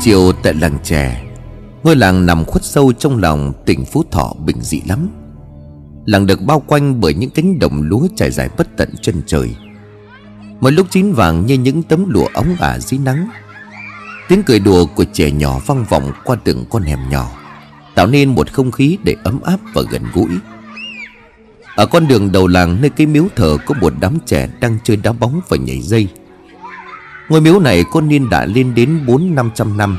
chiều tại làng trẻ Ngôi làng nằm khuất sâu trong lòng tỉnh Phú Thọ bình dị lắm. Làng được bao quanh bởi những cánh đồng lúa trải dài bất tận chân trời. Một lúc chín vàng như những tấm lụa ống ả dưới nắng, Tiếng cười đùa của trẻ nhỏ vang vọng qua từng con hẻm nhỏ, Tạo nên một không khí để ấm áp và gần gũi. Ở con đường đầu làng nơi cái miếu thờ có một đám trẻ đang chơi đá bóng và nhảy dây Ngôi miếu này có niên đại lên đến 4-500 năm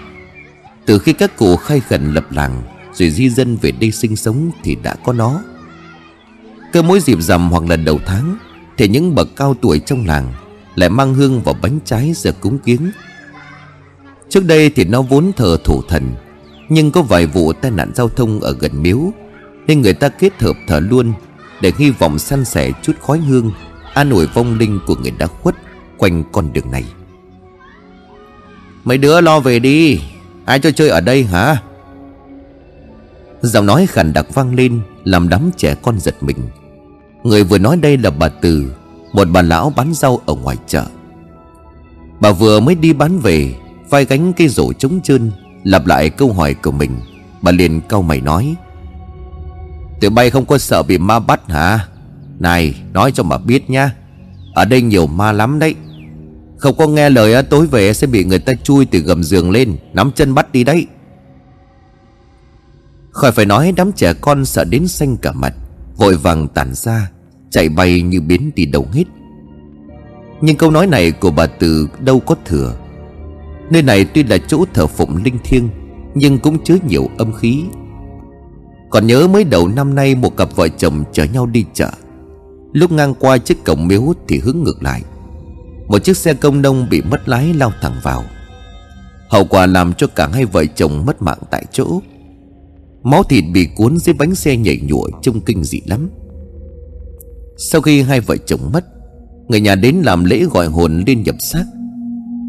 Từ khi các cụ khai khẩn lập làng, Rồi di dân về đây sinh sống thì đã có nó. Cơ mỗi dịp rằm hoặc là đầu tháng, Thì những bậc cao tuổi trong làng Lại mang hương vào bánh trái giờ cúng kiến. Trước đây thì nó vốn thờ thủ thần, Nhưng có vài vụ tai nạn giao thông ở gần miếu, Nên người ta kết hợp thờ luôn Để hy vọng san sẻ chút khói hương, An ủi vong linh của người đã khuất Quanh con đường này. Mấy đứa lo về đi. Ai cho chơi ở đây hả? Giọng nói khàn đặc vang lên, Làm đám trẻ con giật mình. Người vừa nói đây là bà Từ, Một bà lão bán rau ở ngoài chợ. Bà vừa mới đi bán về, Vai gánh cây rổ trống trơn, Lặp lại câu hỏi của mình. Bà liền cau mày nói, Tụi bay không có sợ bị ma bắt hả? Này, nói cho mà biết nha Ở đây nhiều ma lắm đấy. Không có nghe lời tối về sẽ bị người ta chui từ gầm giường lên, Nắm chân bắt đi đấy. Khỏi phải nói, đám trẻ con sợ đến xanh cả mặt, Vội vàng tản ra, Chạy bay như biến đi đâu hết. Nhưng câu nói này của bà Từ đâu có thừa. Nơi này tuy là chỗ thờ phụng linh thiêng, Nhưng cũng chứa nhiều âm khí. Còn nhớ mới đầu năm nay, Một cặp vợ chồng chở nhau đi chợ. Lúc ngang qua chiếc cổng miếu Thì hướng ngược lại. Một chiếc xe công nông bị mất lái lao thẳng vào. Hậu quả làm cho cả hai vợ chồng mất mạng tại chỗ. Máu thịt bị cuốn dưới bánh xe nhảy nhụa Trông kinh dị lắm. Sau khi hai vợ chồng mất, Người nhà đến làm lễ gọi hồn lên nhập xác.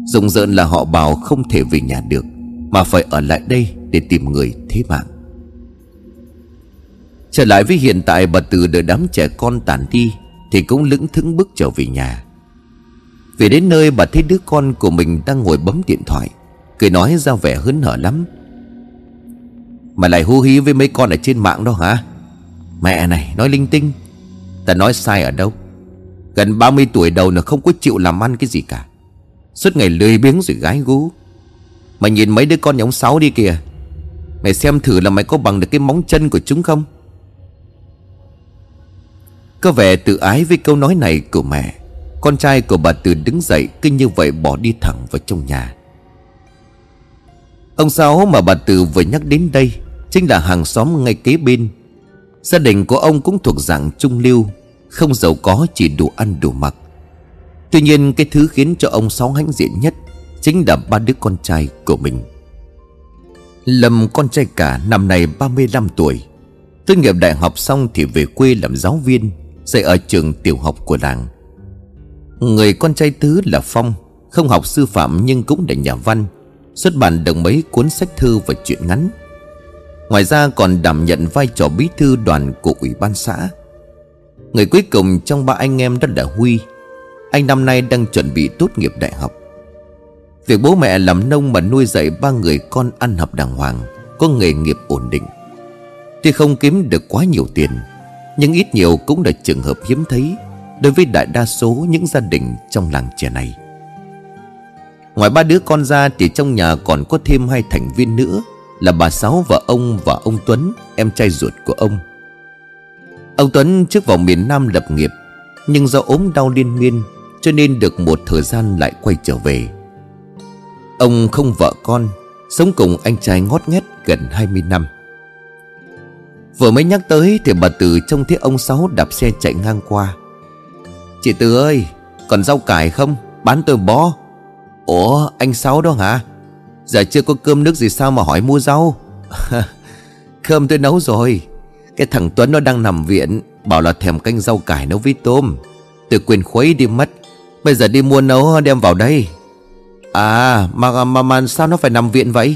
Rùng rợn là họ bảo không thể về nhà được, Mà phải ở lại đây để tìm người thế mạng. Trở lại với hiện tại, bà Từ đợi đám trẻ con tàn đi Thì cũng lững thững bước trở về nhà. Về đến nơi bà thấy đứa con của mình đang ngồi bấm điện thoại, Cười nói ra vẻ hớn hở lắm. Mà lại hú hí với mấy con ở trên mạng đó hả? Mẹ này, nói linh tinh. Ta nói sai ở đâu? Gần 30 tuổi đầu là không có chịu làm ăn cái gì cả. Suốt ngày lười biếng rồi gái gú. Mày nhìn mấy đứa con nhà ông Sáu đi kìa. Mày xem thử là mày có bằng được cái móng chân của chúng không? Có vẻ tự ái với câu nói này của mẹ. Con trai của bà Từ đứng dậy Kinh như vậy bỏ đi thẳng vào trong nhà. Ông Sáu mà bà Từ vừa nhắc đến đây, Chính là hàng xóm ngay kế bên. Gia đình của ông cũng thuộc dạng trung lưu, Không giàu có, chỉ đủ ăn đủ mặc. Tuy nhiên, cái thứ khiến cho ông Sáu hãnh diện nhất Chính là ba đứa con trai của mình. Lâm, con trai cả, năm nay 35 tuổi. Tốt nghiệp đại học xong thì về quê làm giáo viên, Dạy ở trường tiểu học của làng. Người con trai thứ là Phong, Không học sư phạm nhưng cũng là nhà văn, Xuất bản được mấy cuốn sách thư và truyện ngắn. Ngoài ra còn đảm nhận vai trò bí thư đoàn của ủy ban xã. Người cuối cùng trong ba anh em đó là Huy. Anh năm nay đang chuẩn bị tốt nghiệp đại học. Việc bố mẹ làm nông mà nuôi dạy ba người con ăn học đàng hoàng, Có nghề nghiệp ổn định. Tuy không kiếm được quá nhiều tiền, Nhưng ít nhiều cũng là trường hợp hiếm thấy. Đối với đại đa số những gia đình trong làng trẻ này. Ngoài ba đứa con ra thì trong nhà còn có thêm hai thành viên nữa, Là bà Sáu và ông và ông Tuấn, Em trai ruột của ông. Ông Tuấn trước vào miền Nam lập nghiệp, Nhưng do ốm đau liên miên, Cho nên được một thời gian lại quay trở về. Ông không vợ con, Sống cùng anh trai ngót nghét gần 20 năm. Vừa mới nhắc tới Thì bà Từ trông thấy ông Sáu đạp xe chạy ngang qua. Chị Từ ơi Còn rau cải không? Bán tôi bó. Ủa anh Sáu đó hả? Giờ chưa có cơm nước gì sao mà hỏi mua rau? Cơm tôi nấu rồi. Cái thằng Tuấn nó đang nằm viện Bảo là thèm canh rau cải nấu với tôm. Tôi quên khuấy đi mất. Bây giờ đi mua nấu đem vào đây. À mà, mà, mà sao nó phải nằm viện vậy?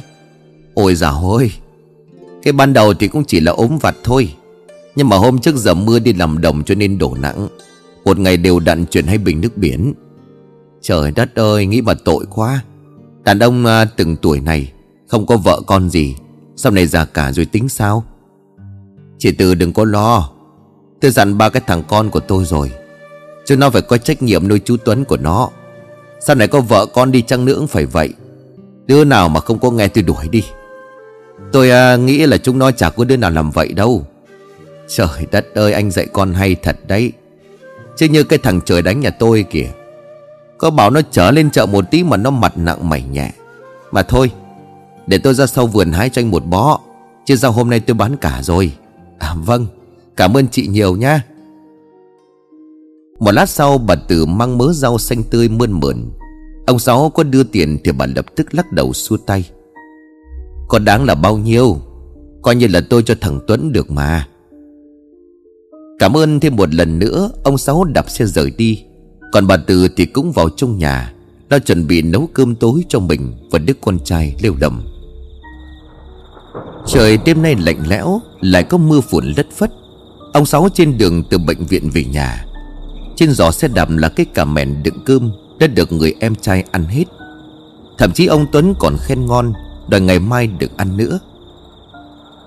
Ôi dào ôi Cái ban đầu thì cũng chỉ là ốm vặt thôi. Nhưng mà hôm trước giờ mưa đi làm đồng cho nên đổ nặng. Một ngày đều đặn chuyển hai bình nước biển. Trời đất ơi nghĩ mà tội quá. Đàn ông à, từng tuổi này Không có vợ con gì. Sau này già cả rồi tính sao? Chị Từ đừng có lo. Tôi dặn ba cái thằng con của tôi rồi. Chúng nó phải có trách nhiệm nuôi chú Tuấn của nó. Sau này có vợ con đi chăng nữa cũng phải vậy. Đứa nào mà không có nghe tôi đuổi đi. Tôi à, nghĩ là chúng nó chả có đứa nào làm vậy đâu. Trời đất ơi anh dạy con hay thật đấy. Chứ như cái thằng trời đánh nhà tôi kìa. Có bảo nó trở lên chợ một tí mà nó mặt nặng mày nhẹ. Mà thôi, Để tôi ra sau vườn hái cho anh một bó. Chứ sao hôm nay tôi bán cả rồi. À vâng Cảm ơn chị nhiều nha Một lát sau, bà Tử mang mớ rau xanh tươi mơn mởn. Ông Sáu có đưa tiền thì bà lập tức lắc đầu xua tay. Còn đáng là bao nhiêu? Coi như là tôi cho thằng Tuấn được mà. Cảm ơn thêm một lần nữa, Ông Sáu đạp xe rời đi. Còn bà Từ thì cũng vào trong nhà Lo chuẩn bị nấu cơm tối cho mình Và đứa con trai lêu lầm. Trời đêm nay lạnh lẽo, Lại có mưa phùn lất phất. Ông Sáu trên đường từ bệnh viện về nhà. Trên giỏ xe đạp là cái cà mèn đựng cơm, Đã được người em trai ăn hết. Thậm chí ông Tuấn còn khen ngon, Đòi ngày mai được ăn nữa.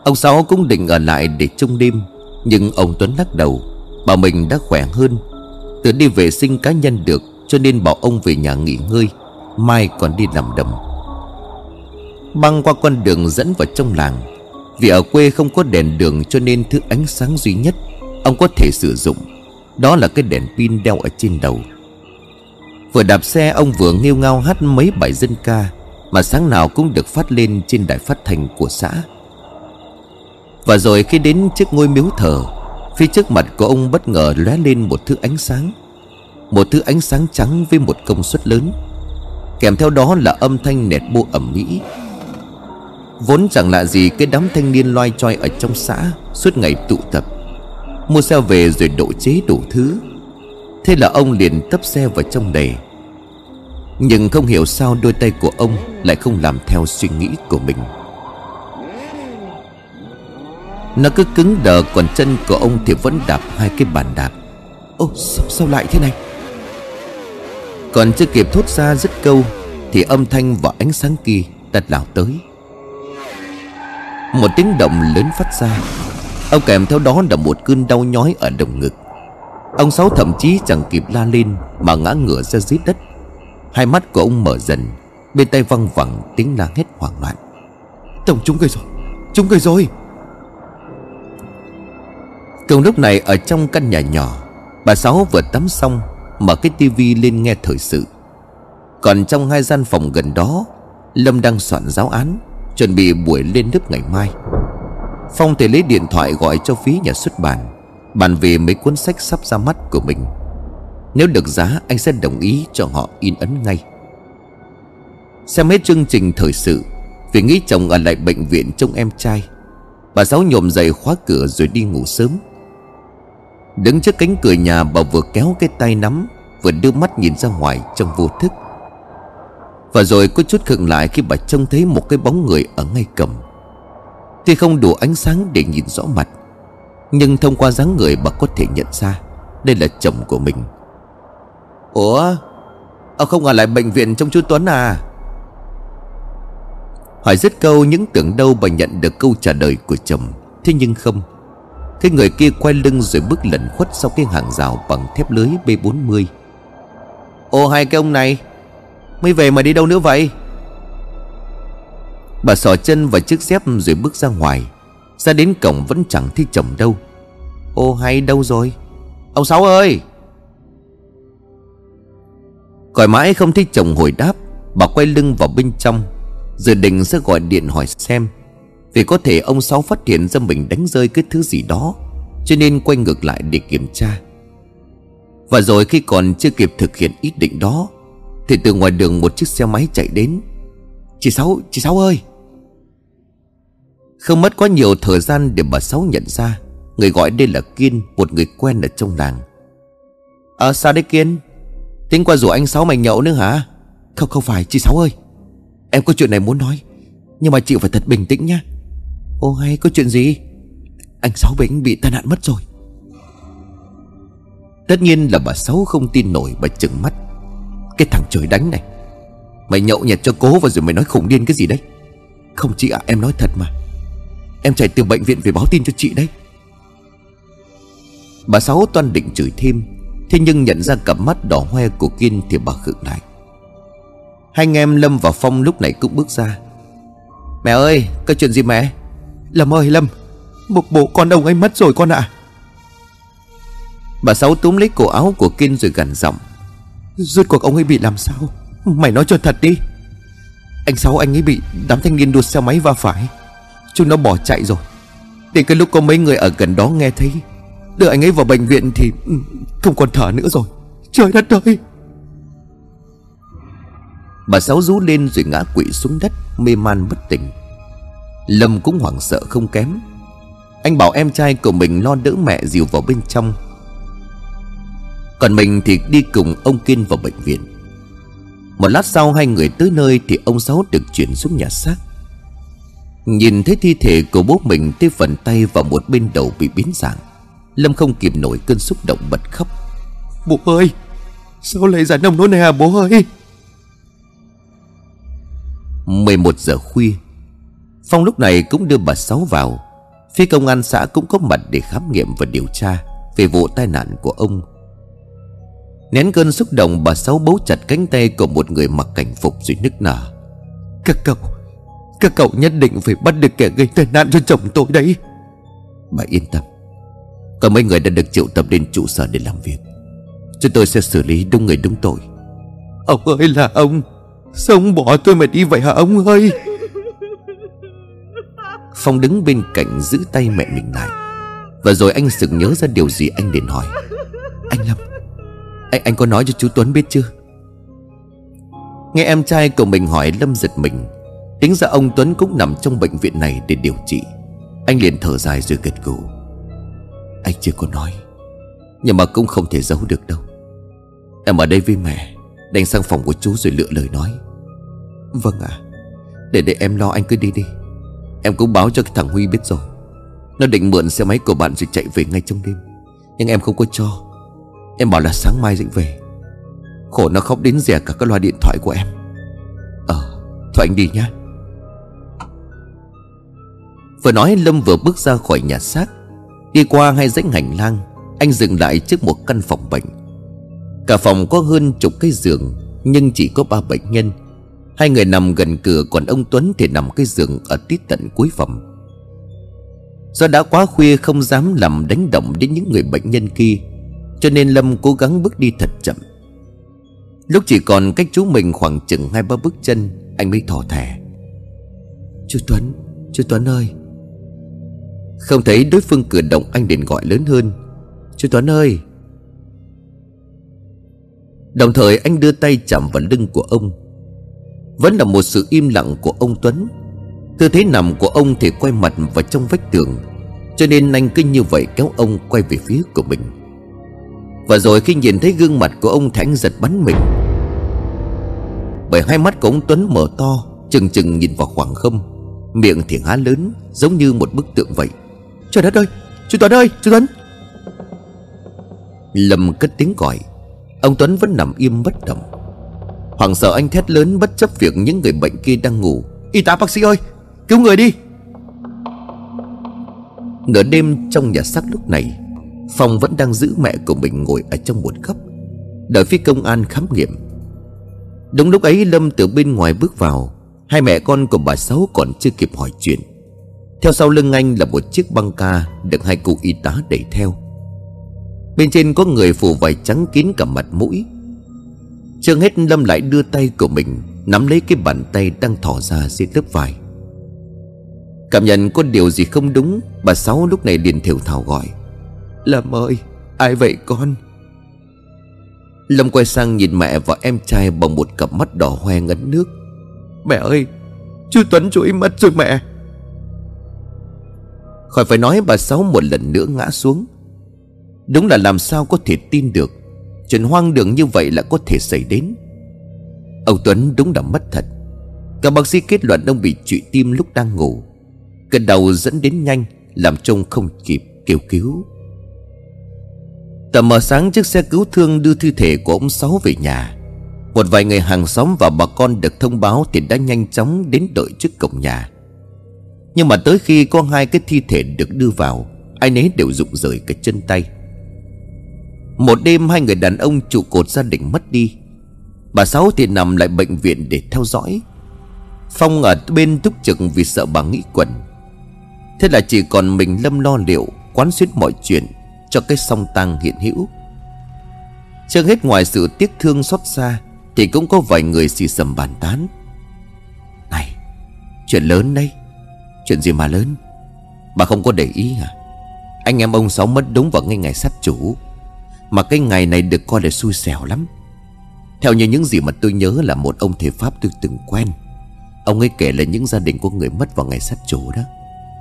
Ông Sáu cũng định ở lại để trông đêm nhưng ông Tuấn lắc đầu, Bảo mình đã khỏe hơn. Tự đi vệ sinh cá nhân được, Cho nên bảo ông về nhà nghỉ ngơi, Mai còn đi làm đầm. Băng qua con đường dẫn vào trong làng. Vì ở quê không có đèn đường Cho nên thứ ánh sáng duy nhất Ông có thể sử dụng, Đó là cái đèn pin đeo ở trên đầu. Vừa đạp xe, ông vừa nghêu ngao hát mấy bài dân ca Mà sáng nào cũng được phát lên trên đài phát thanh của xã. Và rồi khi đến trước ngôi miếu thờ, Phía trước mặt của ông bất ngờ lóe lên một thứ ánh sáng. Một thứ ánh sáng trắng với một công suất lớn. Kèm theo đó là âm thanh nẹt bô ẩm mỹ Vốn chẳng lạ gì cái đám thanh niên loay choay ở trong xã Suốt ngày tụ tập, Mua xe về rồi độ chế đủ thứ. Thế là ông liền tấp xe vào trong đề Nhưng không hiểu sao đôi tay của ông Lại không làm theo suy nghĩ của mình. Nó cứ cứng đờ Còn chân của ông thì vẫn đạp hai cái bàn đạp. Ô sao, sao lại thế này? Còn chưa kịp thốt ra dứt câu Thì âm thanh và ánh sáng kia đã lao tới. Một tiếng động lớn phát ra. Ông kèm theo đó là một cơn đau nhói ở đồng ngực. Ông Sáu thậm chí chẳng kịp la lên Mà ngã ngửa ra dưới đất. Hai mắt của ông mở dần Bên tay văng vẳng tiếng la hét hoảng loạn. Tổng chúng gây rồi Chúng gây rồi Cùng lúc này ở trong căn nhà nhỏ, Bà Sáu vừa tắm xong, Mở cái tivi lên nghe thời sự. Còn trong hai gian phòng gần đó, Lâm đang soạn giáo án, Chuẩn bị buổi lên lớp ngày mai. Phong thì lấy điện thoại gọi cho phía nhà xuất bản, Bàn về mấy cuốn sách sắp ra mắt của mình. Nếu được giá, anh sẽ đồng ý cho họ in ấn ngay. Xem hết chương trình thời sự, Vì nghĩ chồng ở lại bệnh viện trông em trai, Bà Sáu nhộm dậy khóa cửa rồi đi ngủ sớm. Đứng trước cánh cửa nhà bà vừa kéo cái tay nắm Vừa đưa mắt nhìn ra ngoài trong vô thức. Và rồi có chút khựng lại khi bà trông thấy một cái bóng người ở ngay cầm. Tuy không đủ ánh sáng để nhìn rõ mặt Nhưng thông qua dáng người bà có thể nhận ra Đây là chồng của mình. Ủa? Ông không ở lại bệnh viện trong chú Tuấn à? Hỏi dứt câu những tưởng đâu bà nhận được câu trả lời của chồng Thế nhưng không Cái người kia quay lưng rồi bước lẩn khuất sau cái hàng rào bằng thép lưới B40 Ồ hai cái ông này Mới về mà đi đâu nữa vậy? Bà sò chân vào chiếc dép rồi bước ra ngoài. Ra đến cổng vẫn chẳng thấy chồng đâu. Ô hay đâu rồi? Ông Sáu ơi! Gọi mãi không thấy chồng hồi đáp Bà quay lưng vào bên trong Dự định sẽ gọi điện hỏi xem vì có thể ông Sáu phát hiện ra mình đánh rơi cái thứ gì đó Cho nên quay ngược lại để kiểm tra. Và rồi khi còn chưa kịp thực hiện ý định đó Thì từ ngoài đường một chiếc xe máy chạy đến. Chị Sáu, chị Sáu ơi! Không mất quá nhiều thời gian để bà Sáu nhận ra Người gọi đây là Kiên Một người quen ở trong làng. Ờ à, sao đấy Kiên? Tính qua rủ anh Sáu mày nhậu nữa hả? Không không phải chị Sáu ơi. Em có chuyện này muốn nói Nhưng mà chị phải thật bình tĩnh nhá. Ô, hay có chuyện gì? Anh Sáu Bính bị tai nạn mất rồi. Tất nhiên là bà Sáu không tin nổi, Bà chừng mắt. Cái thằng trời đánh này. Mày nhậu nhẹt cho cố và rồi mày nói khủng điên cái gì đấy? Không chị ạ, em nói thật mà. Em chạy từ bệnh viện về báo tin cho chị đấy. Bà Sáu toan định chửi thêm, Thế nhưng nhận ra cặp mắt đỏ hoe của Kiên Thì bà khựng lại. Hai anh em Lâm và Phong lúc này cũng bước ra. Mẹ ơi, có chuyện gì mẹ? Lâm ơi Lâm. Một bộ con ông ấy mất rồi con ạ. À. Bà Sáu túm lấy cổ áo của Kiên rồi gần giọng. Rốt cuộc ông ấy bị làm sao? Mày nói cho thật đi. Anh Sáu anh ấy bị đám thanh niên đua xe máy va phải. Chúng nó bỏ chạy rồi. Đến cái lúc có mấy người ở gần đó nghe thấy Đưa anh ấy vào bệnh viện thì ừ, Không còn thở nữa rồi. Trời đất ơi! Bà Sáu rú lên rồi ngã quỵ xuống đất Mê man bất tỉnh Lâm cũng hoảng sợ không kém. Anh bảo em trai của mình lo đỡ mẹ dìu vào bên trong. Còn mình thì đi cùng ông Kiên vào bệnh viện. Một lát sau hai người tới nơi Thì ông Sáu được chuyển xuống nhà xác. Nhìn thấy thi thể của bố mình Tới phần tay và một bên đầu bị biến dạng Lâm không kịp nổi cơn xúc động bật khóc. Bố ơi Sao lại ra nông nỗi này à bố ơi? 11 giờ khuya Phong lúc này cũng đưa bà Sáu vào. Phía công an xã cũng có mặt để khám nghiệm và điều tra Về vụ tai nạn của ông. Nén cơn xúc động bà Sáu bấu chặt cánh tay của một người mặc cảnh phục rồi nức nở. Các cậu Các cậu nhất định phải bắt được kẻ gây tai nạn cho chồng tôi đấy. Bà yên tâm. Có mấy người đã được triệu tập đến trụ sở để làm việc. Chúng tôi sẽ xử lý đúng người đúng tội. Ông ơi là ông Sao ông bỏ tôi mà đi vậy hả ông ơi Phong đứng bên cạnh giữ tay mẹ mình lại. Và rồi anh sực nhớ ra điều gì anh liền hỏi. Anh Lâm Anh anh có nói cho chú Tuấn biết chưa? Nghe em trai của mình hỏi Lâm giật mình. Tính ra ông Tuấn cũng nằm trong bệnh viện này để điều trị. Anh liền thở dài rồi gật gù. Anh chưa có nói Nhưng mà cũng không thể giấu được đâu. Em ở đây với mẹ Đành sang phòng của chú rồi lựa lời nói. Vâng ạ à, Để để em lo anh cứ đi đi. Em cũng báo cho cái thằng Huy biết rồi. Nó định mượn xe máy của bạn rồi chạy về ngay trong đêm. Nhưng em không có cho. Em bảo là sáng mai dậy về. Khổ nó khóc đến rẻ cả cái loa điện thoại của em. Ờ Thôi anh đi nhá. Vừa nói Lâm vừa bước ra khỏi nhà xác. Đi qua hai dãy hành lang, Anh dừng lại trước một căn phòng bệnh. Cả phòng có hơn chục cái giường, Nhưng chỉ có ba bệnh nhân. Hai người nằm gần cửa Còn ông Tuấn thì nằm cái giường Ở tít tận cuối phòng. Do đã quá khuya không dám làm đánh động Đến những người bệnh nhân kia Cho nên Lâm cố gắng bước đi thật chậm. Lúc chỉ còn cách chú mình khoảng chừng hai ba bước chân Anh mới thò thẻ Chú Tuấn Chú Tuấn ơi. Không thấy đối phương cử động anh liền gọi lớn hơn. Chú Tuấn ơi. Đồng thời anh đưa tay chạm vào lưng của ông vẫn là một sự im lặng của ông Tuấn. Tư thế nằm của ông thì quay mặt vào trong vách tường, Cho nên anh cứ như vậy kéo ông quay về phía của mình. Và rồi khi nhìn thấy gương mặt của ông Thánh giật bắn mình. Bởi hai mắt của ông Tuấn mở to, Chừng chừng nhìn vào khoảng không. Miệng thì há lớn, Giống như một bức tượng vậy. Trời đất ơi! Chú Tuấn ơi! Chú Tuấn! Lâm cất tiếng gọi. Ông Tuấn vẫn nằm im bất động. Hoàng sợ anh thét lớn bất chấp việc những người bệnh kia đang ngủ. Y tá bác sĩ ơi, Cứu người đi! Nửa đêm trong nhà xác lúc này, Phong vẫn đang giữ mẹ của mình ngồi ở trong một góc, Đợi phía công an khám nghiệm. Đúng lúc ấy, Lâm từ bên ngoài bước vào. Hai mẹ con của bà Sáu còn chưa kịp hỏi chuyện. Theo sau lưng anh là một chiếc băng ca Được hai cụ y tá đẩy theo. Bên trên có người phủ vải trắng kín cả mặt mũi. Chưa hết Lâm lại đưa tay của mình Nắm lấy cái bàn tay đang thỏ ra dưới lớp vải. Cảm nhận có điều gì không đúng Bà Sáu lúc này liền thiểu thảo gọi. Lâm ơi Ai vậy con? Lâm quay sang nhìn mẹ và em trai Bằng một cặp mắt đỏ hoe ngấn nước. Mẹ ơi Chú Tuấn chú ấy mất rồi mẹ. Khỏi phải nói bà Sáu một lần nữa ngã xuống. Đúng là làm sao có thể tin được Chuyện hoang đường như vậy là có thể xảy đến. Ông Tuấn đúng là mất thật. Các bác sĩ kết luận ông bị trụy tim lúc đang ngủ. Cơn đầu dẫn đến nhanh, Làm trông không kịp kêu cứu. Tầm mờ sáng, chiếc xe cứu thương đưa thi thể của ông Sáu về nhà. Một vài người hàng xóm và bà con được thông báo Thì đã nhanh chóng đến đợi trước cổng nhà. Nhưng mà tới khi có hai cái thi thể được đưa vào, Ai nấy đều rụng rời cả chân tay. Một đêm hai người đàn ông trụ cột gia đình mất đi. Bà Sáu thì nằm lại bệnh viện để theo dõi. Phong ở bên túc trực vì sợ bà nghĩ quẩn. Thế là chỉ còn mình Lâm lo liệu, Quán xuyết mọi chuyện Cho cái song tang hiện hữu. Chưa hết ngoài sự tiếc thương xót xa Thì cũng có vài người xì sầm bàn tán. Này, Chuyện lớn đây Chuyện gì mà lớn? Bà không có để ý à? Anh em ông Sáu mất đúng vào ngay ngày sát chủ. Mà cái ngày này được coi là xui xẻo lắm. Theo như những gì mà tôi nhớ là một ông thầy Pháp tôi từng quen. Ông ấy kể là những gia đình của người mất vào ngày sát chủ đó.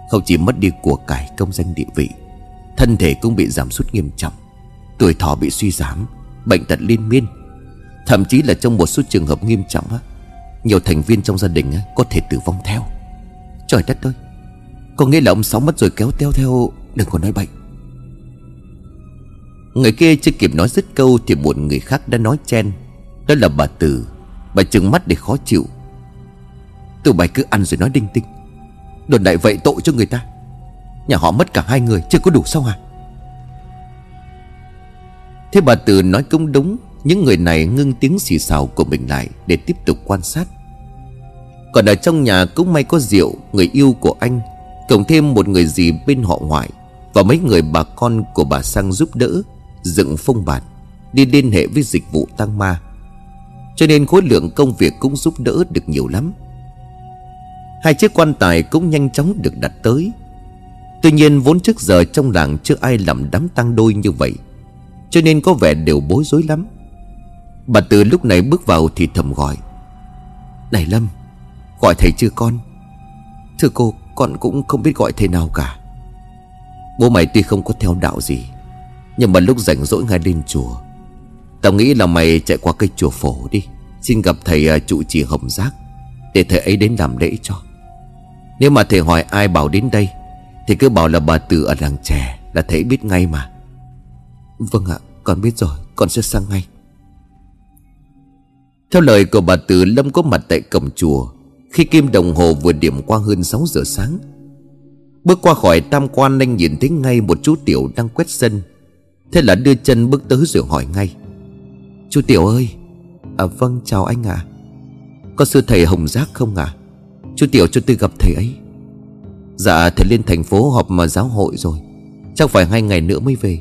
Không chỉ mất đi của cải công danh địa vị Thân thể cũng bị giảm sút nghiêm trọng Tuổi thọ bị suy giảm Bệnh tật liên miên. Thậm chí là trong một số trường hợp nghiêm trọng á Nhiều thành viên trong gia đình á, có thể tử vong theo. Trời đất ơi Có nghĩa là ông Sáu mất rồi kéo theo theo Đừng có nói bệnh Người kia chưa kịp nói dứt câu Thì một người khác đã nói chen. Đó là bà Tử Bà trừng mắt để khó chịu. Tụi bay cứ ăn rồi nói đinh tinh. Đồn đại vậy tội cho người ta. Nhà họ mất cả hai người, chưa có đủ sao à Thế bà Từ nói cũng đúng. Những người này ngưng tiếng xì xào của mình lại Để tiếp tục quan sát. Còn ở trong nhà cũng may có rượu, Người yêu của anh, Cộng thêm một người gì bên họ ngoại Và mấy người bà con của bà Sang giúp đỡ. Dựng phong bạt Đi liên hệ với dịch vụ tăng ma. Cho nên khối lượng công việc cũng giúp đỡ được nhiều lắm. Hai chiếc quan tài cũng nhanh chóng được đặt tới. Tuy nhiên vốn trước giờ trong làng chưa ai làm đám tang đôi như vậy, Cho nên có vẻ đều bối rối lắm. Bà từ lúc này bước vào thì thầm gọi, Này Lâm, Gọi thầy chưa con? Thưa cô, con cũng không biết gọi thầy nào cả. Bố mày tuy không có theo đạo gì nhưng mà lúc rảnh rỗi ngay lên chùa, Tao nghĩ là mày chạy qua cây chùa phổ đi, Xin gặp thầy à, trụ trì hồng giác, Để thầy ấy đến làm lễ cho. Nếu mà thầy hỏi ai bảo đến đây, Thì cứ bảo là bà Từ ở làng trẻ Là thầy biết ngay mà. Vâng ạ, con biết rồi, Con sẽ sang ngay. Theo lời của bà Từ Lâm có mặt tại cổng chùa. Khi kim đồng hồ vừa điểm qua hơn 6 giờ sáng, Bước qua khỏi tam quan anh nhìn thấy ngay một chú Tiểu đang quét sân. Thế là đưa chân bước tới rồi hỏi ngay. Chú Tiểu ơi. À vâng chào anh ạ. À. Có sư thầy Hồng Giác không ạ? À? Chú Tiểu cho tôi gặp thầy ấy. Dạ thầy lên thành phố họp mà giáo hội rồi. Chắc phải hai ngày nữa mới về.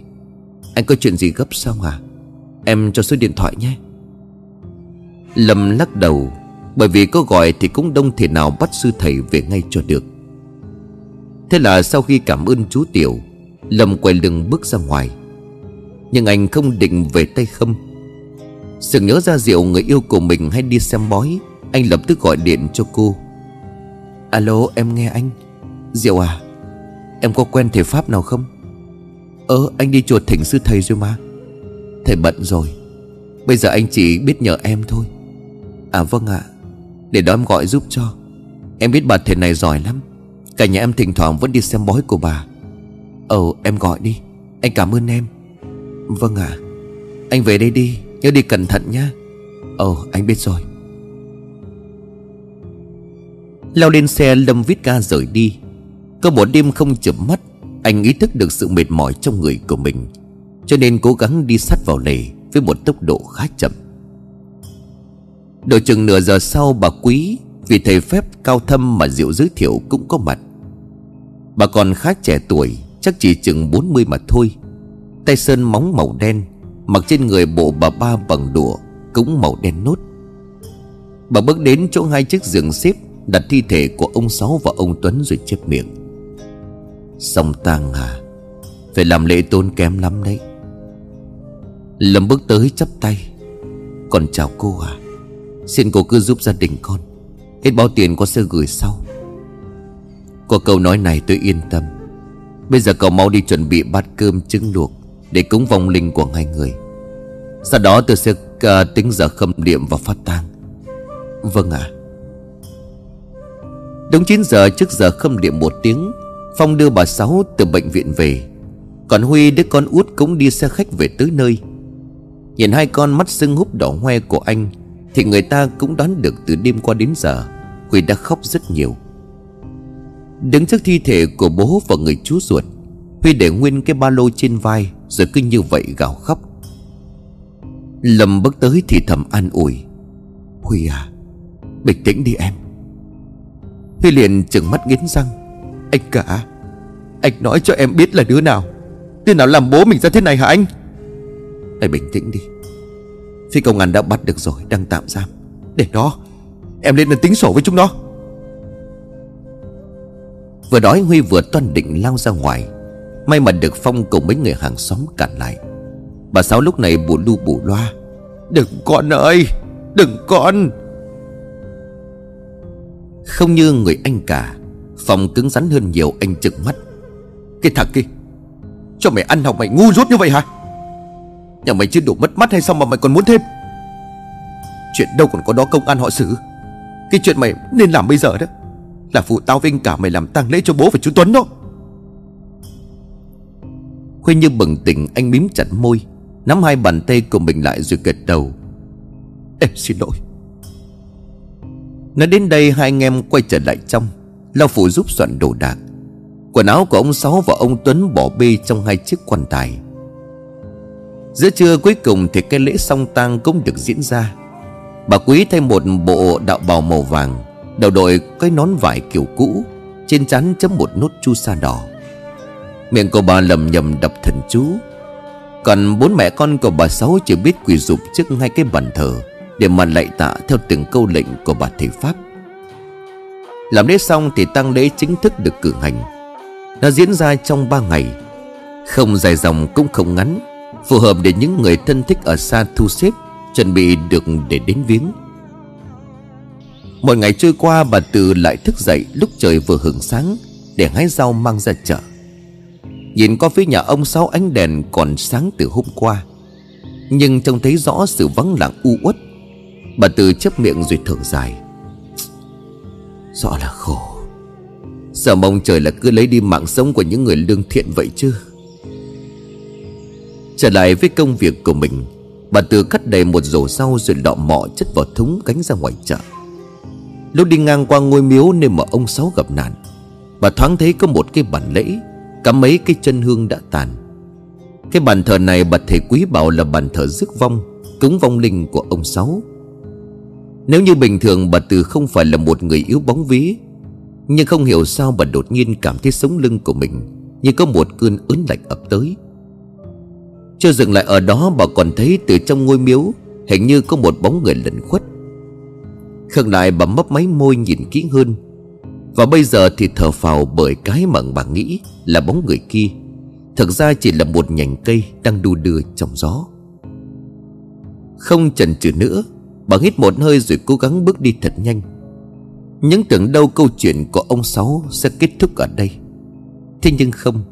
Anh có chuyện gì gấp sao à Em cho số điện thoại nhé. Lâm lắc đầu, Bởi vì có gọi thì cũng đông thể nào bắt sư thầy về ngay cho được. Thế là sau khi cảm ơn chú Tiểu, Lâm quay lưng bước ra ngoài. Nhưng anh không định về tay không Sự nhớ ra diệu người yêu của mình hay đi xem bói, Anh lập tức gọi điện cho cô. Alo, em nghe anh. Diệu à? Em có quen thầy Pháp nào không? Ơ, anh đi chùa thỉnh sư thầy rồi mà. Thầy bận rồi. Bây giờ anh chỉ biết nhờ em thôi. À vâng ạ. Để đó em gọi giúp cho. Em biết bà thầy này giỏi lắm. Cả nhà em thỉnh thoảng vẫn đi xem bói của bà. Ờ em gọi đi. Anh cảm ơn em. Vâng ạ. Anh về đây đi, Nhớ đi cẩn thận nhá. Ồ, anh biết rồi. Leo lên xe Lâm vít ga rời đi. Có một đêm không chợp mắt, Anh ý thức được sự mệt mỏi trong người của mình, Cho nên cố gắng đi sát vào lề Với một tốc độ khá chậm. Độ chừng nửa giờ sau, bà Quý, Vì thầy phép cao thâm mà Diệu giới thiệu cũng có mặt. Bà còn khá trẻ tuổi, Chắc chỉ chừng 40 mà thôi. Tay sơn móng màu đen, Mặc trên người bộ bà ba bằng đũa, Cũng màu đen nốt. Bà bước đến chỗ hai chiếc giường xếp, Đặt thi thể của ông Sáu và ông Tuấn rồi chép miệng. Xong tang à Phải làm lễ tốn kém lắm đấy. Lâm bước tới chắp tay. Còn chào cô à Xin cô cứ giúp gia đình con, Hết bao tiền con sẽ gửi sau. Có câu nói này tôi yên tâm. Bây giờ cậu mau đi chuẩn bị bát cơm trứng luộc. Để cúng vong linh của hai người. Sau đó tôi sẽ uh, tính giờ khâm niệm và phát tang. Vâng ạ. À. Đúng 9 giờ trước giờ khâm niệm một tiếng Phong đưa bà Sáu từ bệnh viện về. Còn Huy đứa con út cũng đi xe khách về tới nơi. Nhìn hai con mắt sưng húp đỏ hoe của anh Thì người ta cũng đoán được từ đêm qua đến giờ Huy đã khóc rất nhiều. Đứng trước thi thể của bố và người chú ruột Huy để nguyên cái ba lô trên vai rồi cứ như vậy gào khóc. Lâm bước tới thì thầm an ủi. Huy à Bình tĩnh đi em. Huy liền trừng mắt nghiến răng. Anh cả, Anh nói cho em biết là đứa nào. Đứa nào làm bố mình ra thế này hả anh? Hãy bình tĩnh đi. Phi công an đã bắt được rồi, Đang tạm giam. Để đó Em lên tính sổ với chúng nó. Vừa nói Huy vừa toan định lao ra ngoài. May mà được Phong cùng mấy người hàng xóm cản lại. Bà Sáu lúc này bù lu bù loa. Đừng con ơi Đừng con. Không như người anh cả Phong cứng rắn hơn nhiều anh trừng mắt. Cái thằng kia Cho mày ăn học mày ngu dốt như vậy hả? Nhà mày chưa đủ mất mắt hay sao mà mày còn muốn thêm? Chuyện đâu còn có đó công an họ xử. Cái chuyện mày nên làm bây giờ đó Là phụ tao với anh cả mày làm tang lễ cho bố và chú Tuấn đó Khuê như bừng tỉnh, anh mím chặt môi, Nắm hai bàn tay của mình lại rồi gật đầu. Em xin lỗi. Nói đến đây, hai anh em quay trở lại trong. Lao phụ giúp soạn đồ đạc. Quần áo của ông Sáu và ông Tuấn bỏ bê trong hai chiếc quan tài. Giữa trưa cuối cùng thì cái lễ song tang cũng được diễn ra. Bà Quý thay một bộ đạo bào màu vàng, Đầu đội cái nón vải kiểu cũ, Trên chắn chấm một nốt chu sa đỏ. Miệng của bà lầm nhầm đập thần chú. Còn bốn mẹ con của bà Sáu chỉ biết quỳ dục trước ngay cái bàn thờ, Để mà lạy tạ theo từng câu lệnh của bà thầy Pháp. Làm lễ xong thì tăng lễ chính thức được cử hành. Nó diễn ra trong ba ngày. Không dài dòng cũng không ngắn, Phù hợp để những người thân thích ở xa thu xếp, Chuẩn bị được để đến viếng. Một ngày trôi qua, bà Từ lại thức dậy lúc trời vừa hưởng sáng, Để hái rau mang ra chợ. Nhìn qua phía nhà ông Sáu ánh đèn còn sáng từ hôm qua, Nhưng trông thấy rõ sự vắng lặng u uất. Bà Từ chấp miệng rồi thở dài. Rõ là khổ. Sợ mong trời là cứ lấy đi mạng sống của những người lương thiện vậy chứ? Trở lại với công việc của mình, Bà Từ cắt đầy một rổ rau rồi đọ mọ chất vào thúng cánh ra ngoài chợ. Lúc đi ngang qua ngôi miếu nơi mà ông Sáu gặp nạn, Bà thoáng thấy có một cái bàn lễ. Cả mấy cái chân hương đã tàn. Cái bàn thờ này bà thầy quý bảo là bàn thờ rước vong, Cúng vong linh của ông Sáu. Nếu như bình thường bà Từ không phải là một người yếu bóng ví Nhưng không hiểu sao bà đột nhiên cảm thấy sống lưng của mình Như có một cơn ớn lạnh ập tới. Chưa dừng lại ở đó, bà còn thấy từ trong ngôi miếu Hình như có một bóng người lẩn khuất. Khương lại bà mấp máy môi nhìn kỹ hơn và bây giờ thì thở phào bởi cái mà bà nghĩ là bóng người kia. Thực ra chỉ là một nhành cây đang đu đưa trong gió. Không chần chừ nữa, Bà hít một hơi rồi cố gắng bước đi thật nhanh. Những tưởng đâu câu chuyện của ông Sáu sẽ kết thúc ở đây. Thế nhưng không,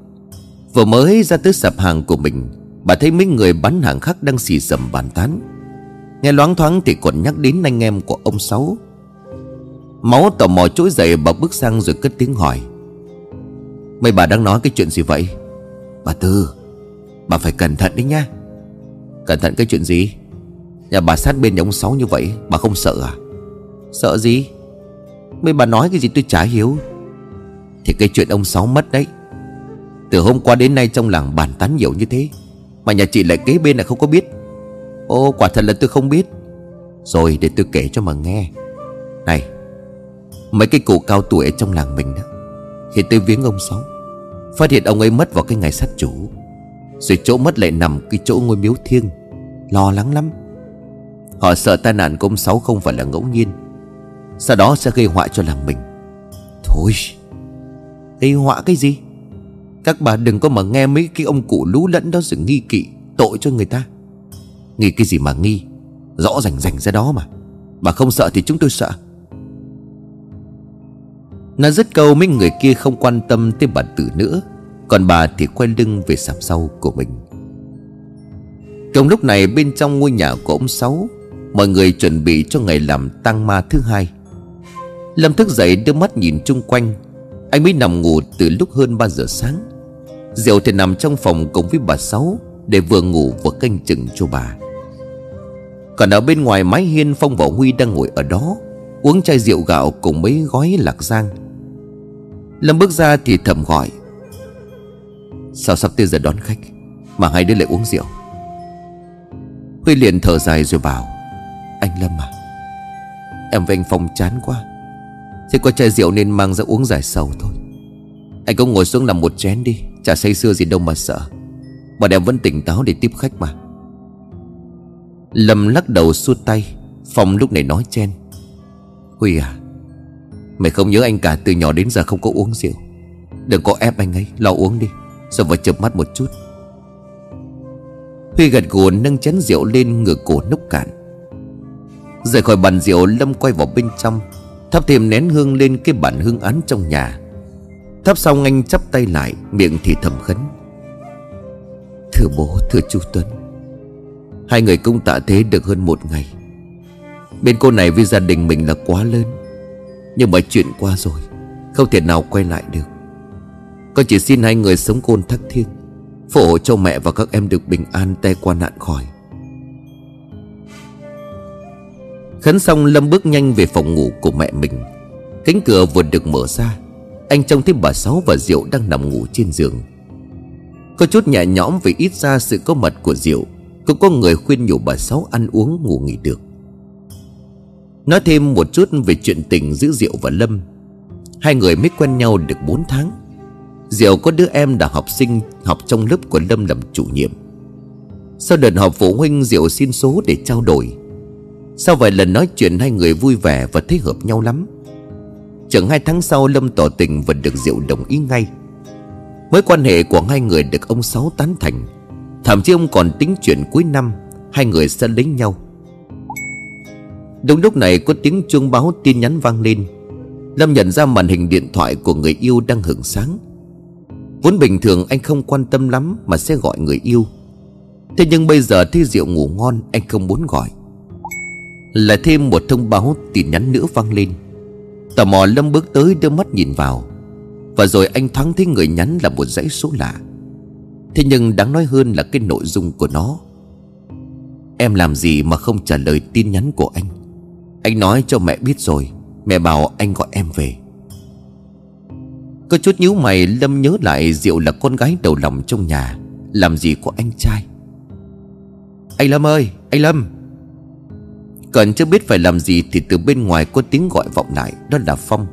Vừa mới ra tới sạp hàng của mình, Bà thấy mấy người bán hàng khác đang xì xầm bàn tán. Nghe loáng thoáng thì còn nhắc đến anh em của ông Sáu. Máu tò mò trỗi dậy bà bước sang rồi cất tiếng hỏi. Mấy bà đang nói cái chuyện gì vậy? Bà Tư, Bà phải cẩn thận đấy nha Cẩn thận cái chuyện gì? Nhà bà sát bên nhà ông Sáu như vậy, Bà không sợ à? Sợ gì? Mấy bà nói cái gì tôi chả hiểu. Thì cái chuyện ông Sáu mất đấy, Từ hôm qua đến nay trong làng bàn tán nhiều như thế, Mà nhà chị lại kế bên là không có biết. Ô, quả thật là tôi không biết. Rồi để tôi kể cho mà nghe. Này Mấy cái cụ cao tuổi ở trong làng mình đó. Khi tới viếng ông Sáu, Phát hiện ông ấy mất vào cái ngày sát chủ. Rồi chỗ mất lại nằm cái chỗ ngôi miếu thiêng. Lo lắng lắm. Họ sợ tai nạn của ông Sáu không phải là ngẫu nhiên. Sau đó sẽ gây họa cho làng mình. Thôi, Gây họa cái gì? Các bà đừng có mà nghe mấy cái ông cụ lú lẫn đó rồi nghi kỵ, Tội cho người ta. Nghi cái gì mà nghi? Rõ rành rành ra đó mà. Bà không sợ thì chúng tôi sợ nó dứt câu mấy người kia không quan tâm tới bà tử nữa. Còn bà thì quay lưng về sạp sau của mình. Trong lúc này bên trong ngôi nhà của ông Sáu, Mọi người chuẩn bị cho ngày làm tang ma thứ hai. Lâm thức dậy đưa mắt nhìn chung quanh. Anh mới nằm ngủ từ lúc hơn 3 giờ sáng. Diệu thì nằm trong phòng cùng với bà Sáu Để vừa ngủ vừa canh chừng cho bà. Còn ở bên ngoài mái hiên Phong và Huy đang ngồi ở đó, Uống chai rượu gạo cùng mấy gói lạc giang. Lâm bước ra thì thầm gọi. Sao sắp tới giờ đón khách Mà hai đứa lại uống rượu? Huy liền thở dài rồi bảo, Anh Lâm à Em với anh Phong chán quá. Thế có chai rượu nên mang ra uống giải sầu thôi. Anh cũng ngồi xuống làm một chén đi, Chả say xưa gì đâu mà sợ. Bọn em vẫn tỉnh táo để tiếp khách mà. Lâm lắc đầu suốt tay, Phong lúc này nói chen, Huy à Mày không nhớ anh cả, từ nhỏ đến giờ không có uống rượu. Đừng có ép anh ấy, Lo uống đi. Rồi vào chụp mắt một chút. Huy gật gù nâng chén rượu lên ngửa cổ nốc cạn. Rời khỏi bàn rượu, Lâm quay vào bên trong, Thắp thêm nén hương lên cái bản hương án trong nhà. Thắp xong anh chắp tay lại, Miệng thì thầm khấn. Thưa bố, thưa chú Tuấn, Hai người cũng tạ thế được hơn một ngày. Bên cô này với gia đình mình là quá lớn. Nhưng mà chuyện qua rồi, Không thể nào quay lại được. Con chỉ xin hai người sống côn thắc thiên Phổ hộ cho mẹ và các em được bình an tay qua nạn khỏi. Khấn xong, Lâm bước nhanh về phòng ngủ của mẹ mình. Cánh cửa vừa được mở ra, Anh trông thấy bà Sáu và Diệu đang nằm ngủ trên giường. Có chút nhẹ nhõm vì ít ra sự có mặt của Diệu, Cũng có người khuyên nhủ bà Sáu ăn uống ngủ nghỉ được. Nói thêm một chút về chuyện tình giữa Diệu và Lâm. Hai người mới quen nhau được 4 tháng. Diệu có đứa em đã học sinh, học trong lớp của Lâm làm chủ nhiệm. Sau đợt họp phụ huynh, Diệu xin số để trao đổi. Sau vài lần nói chuyện, hai người vui vẻ và thấy hợp nhau lắm. Chừng hai tháng sau, Lâm tỏ tình và được Diệu đồng ý ngay. Mối quan hệ của hai người được ông Sáu tán thành. Thậm chí ông còn tính chuyện cuối năm, Hai người sẽ lấy nhau. Đúng lúc này có tiếng chuông báo tin nhắn vang lên. Lâm nhận ra màn hình điện thoại của người yêu đang hưởng sáng. Vốn bình thường anh không quan tâm lắm Mà sẽ gọi người yêu. Thế nhưng bây giờ thấy rượu ngủ ngon, Anh không muốn gọi. Lại thêm một thông báo tin nhắn nữa vang lên. Tò mò Lâm bước tới đưa mắt nhìn vào. Và rồi anh thoáng thấy người nhắn là một dãy số lạ. Thế nhưng đáng nói hơn là cái nội dung của nó. Em làm gì mà không trả lời tin nhắn của anh? Anh nói cho mẹ biết rồi. Mẹ bảo anh gọi em về. Có chút nhíu mày Lâm nhớ lại Diệu là con gái đầu lòng trong nhà. Làm gì có anh trai? Anh Lâm ơi Anh Lâm. Còn chưa biết phải làm gì Thì từ bên ngoài có tiếng gọi vọng lại Đó là Phong.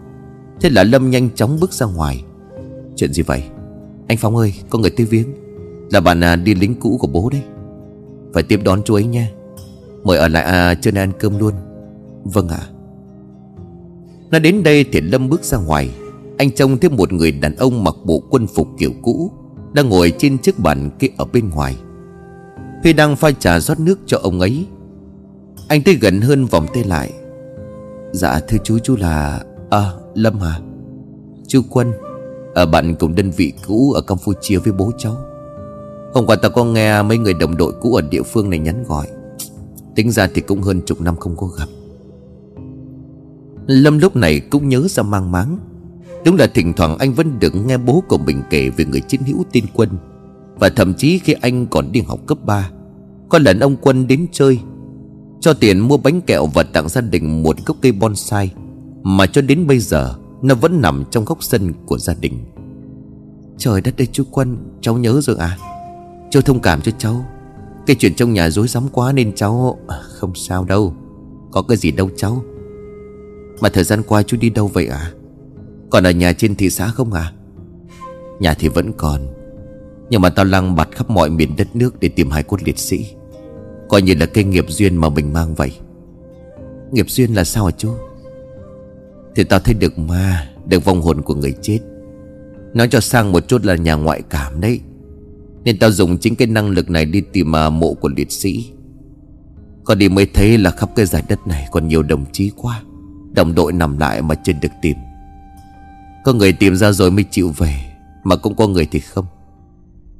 Thế là Lâm nhanh chóng bước ra ngoài. Chuyện gì vậy? Anh Phong ơi có người tới viếng. Là bạn à, đi lính cũ của bố đấy. Phải tiếp đón chú ấy nha Mời ở lại à, chơi ăn cơm luôn. Vâng ạ. À. Nó đến đây thì Lâm bước ra ngoài. Anh trông thấy một người đàn ông mặc bộ quân phục kiểu cũ, Đang ngồi trên chiếc bàn kia ở bên ngoài. Huy đang pha trà rót nước cho ông ấy, Anh tới gần hơn vòng tay lại. Dạ thưa chú chú là À Lâm hả? Chú Quân Ở bạn cùng đơn vị cũ ở Campuchia với bố cháu. Hôm qua ta có nghe mấy người đồng đội cũ ở địa phương này nhắn gọi. Tính ra thì cũng hơn chục năm không có gặp. Lâm lúc này cũng nhớ ra mang máng. Đúng là thỉnh thoảng anh vẫn được nghe bố của mình kể về người chiến hữu tiên quân. Và thậm chí khi anh còn đi học cấp 3 Có lần ông Quân đến chơi, Cho tiền mua bánh kẹo và tặng gia đình một gốc cây bonsai, Mà cho đến bây giờ, Nó vẫn nằm trong góc sân của gia đình. Trời đất ơi chú Quân, Cháu nhớ rồi à? Cháu thông cảm cho cháu. Cái chuyện trong nhà dối rắm quá nên cháu à, Không sao đâu. Có cái gì đâu cháu mà thời gian qua chú đi đâu vậy à Còn ở nhà trên thị xã không à Nhà thì vẫn còn, Nhưng mà tao lăng mặt khắp mọi miền đất nước Để tìm hải cốt liệt sĩ. Coi như là cây nghiệp duyên mà mình mang vậy. Nghiệp duyên là sao hả chú? Thì tao thấy được ma, Được vong hồn của người chết. Nói cho sang một chút là nhà ngoại cảm đấy. Nên tao dùng chính cái năng lực này Đi tìm mà mộ của liệt sĩ. Còn đi mới thấy là khắp cái giải đất này Còn nhiều đồng chí quá. Đồng đội nằm lại mà chưa được tìm. Có người tìm ra rồi mới chịu về, Mà cũng có người thì không.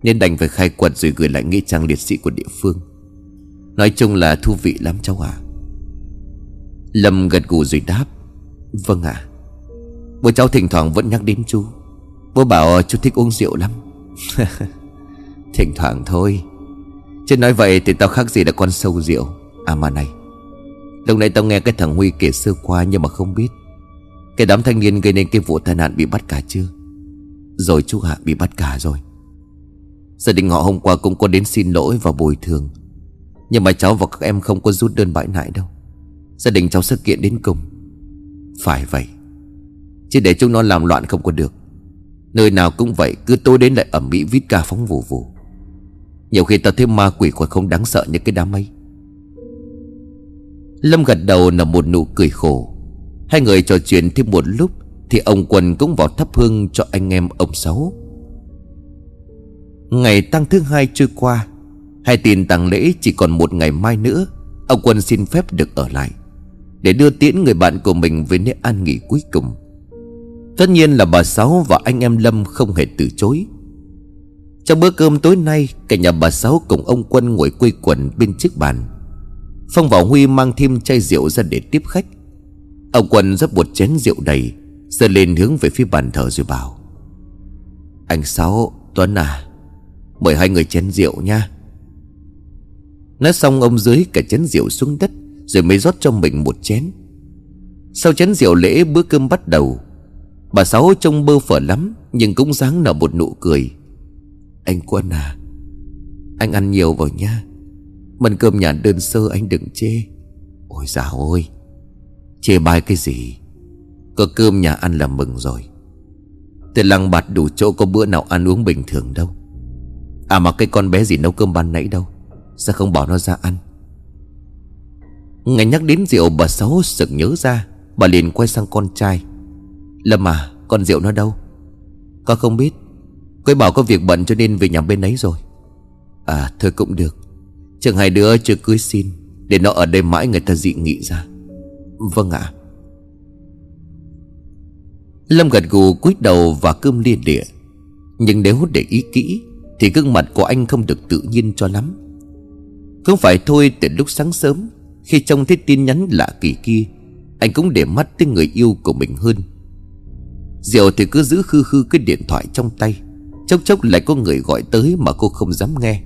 Nên đành phải khai quật rồi gửi lại nghĩa trang liệt sĩ của địa phương. Nói chung là thú vị lắm cháu ạ. À. Lâm gật gù rồi đáp Vâng ạ. À. Bố cháu thỉnh thoảng vẫn nhắc đến chú. Bố bảo chú thích uống rượu lắm. Thỉnh thoảng thôi. Chứ nói vậy thì tao khác gì là con sâu rượu. À mà này Lúc nãy tao nghe cái thằng Huy kể sơ qua nhưng mà không biết. Cái đám thanh niên gây nên cái vụ tai nạn bị bắt cả chưa Rồi chú Hạ bị bắt cả rồi. Gia đình họ hôm qua cũng có đến xin lỗi và bồi thường. Nhưng mà cháu và các em không có rút đơn bãi nại đâu. Gia đình cháu xuất kiện đến cùng. Phải vậy. Chứ để chúng nó làm loạn không có được. Nơi nào cũng vậy, Cứ tối đến lại ẩm mỹ vít ca phóng vù vù. Nhiều khi tao thấy ma quỷ còn không đáng sợ như cái đám ấy. Lâm gật đầu là một nụ cười khổ. Hai người trò chuyện thêm một lúc Thì ông Quân cũng vào thắp hương cho anh em ông Sáu. Ngày tăng thứ hai trôi qua, Hai tin tăng lễ chỉ còn một ngày mai nữa, Ông Quân xin phép được ở lại Để đưa tiễn người bạn của mình về nơi an nghỉ cuối cùng. Tất nhiên là bà Sáu và anh em Lâm không hề từ chối. Trong bữa cơm tối nay, Cả nhà bà Sáu cùng ông Quân ngồi quây quần bên chiếc bàn. Phong và Huy mang thêm chai rượu ra để tiếp khách. Ông Quân rất một chén rượu đầy Giờ lên hướng về phía bàn thờ rồi bảo Anh Sáu, Tuấn à Mời hai người chén rượu nha. Nói xong ông dưới cả chén rượu xuống đất Rồi mới rót cho mình một chén. Sau chén rượu lễ bữa cơm bắt đầu. Bà Sáu trông bơ phở lắm Nhưng cũng dáng nở một nụ cười. Anh Quân à Anh ăn nhiều vào nha. Mần cơm nhà đơn sơ anh đừng chê. Ôi dào ôi, Chê bai cái gì? Có cơm nhà ăn là mừng rồi. Từ lăng bạt đủ chỗ có bữa nào ăn uống bình thường đâu. À mà cái con bé gì nấu cơm ban nãy đâu? Sao không bảo nó ra ăn? Ngày nhắc đến rượu, bà Sáu sực nhớ ra, Bà liền quay sang con trai. Lâm à con rượu nó đâu? Con không biết. Cô bảo có việc bận cho nên về nhà bên ấy rồi. À thôi cũng được. Chẳng hai đứa chưa cưới xin, Để nó ở đây mãi người ta dị nghị ra. Vâng ạ. Lâm gật gù cúi đầu và cơm lia địa Nhưng nếu để ý kỹ, Thì gương mặt của anh không được tự nhiên cho lắm. Không phải thôi, từ lúc sáng sớm, Khi trông thấy tin nhắn lạ kỳ kia, Anh cũng để mắt tới người yêu của mình hơn. Diệu thì cứ giữ khư khư cái điện thoại trong tay, Chốc chốc lại có người gọi tới mà cô không dám nghe.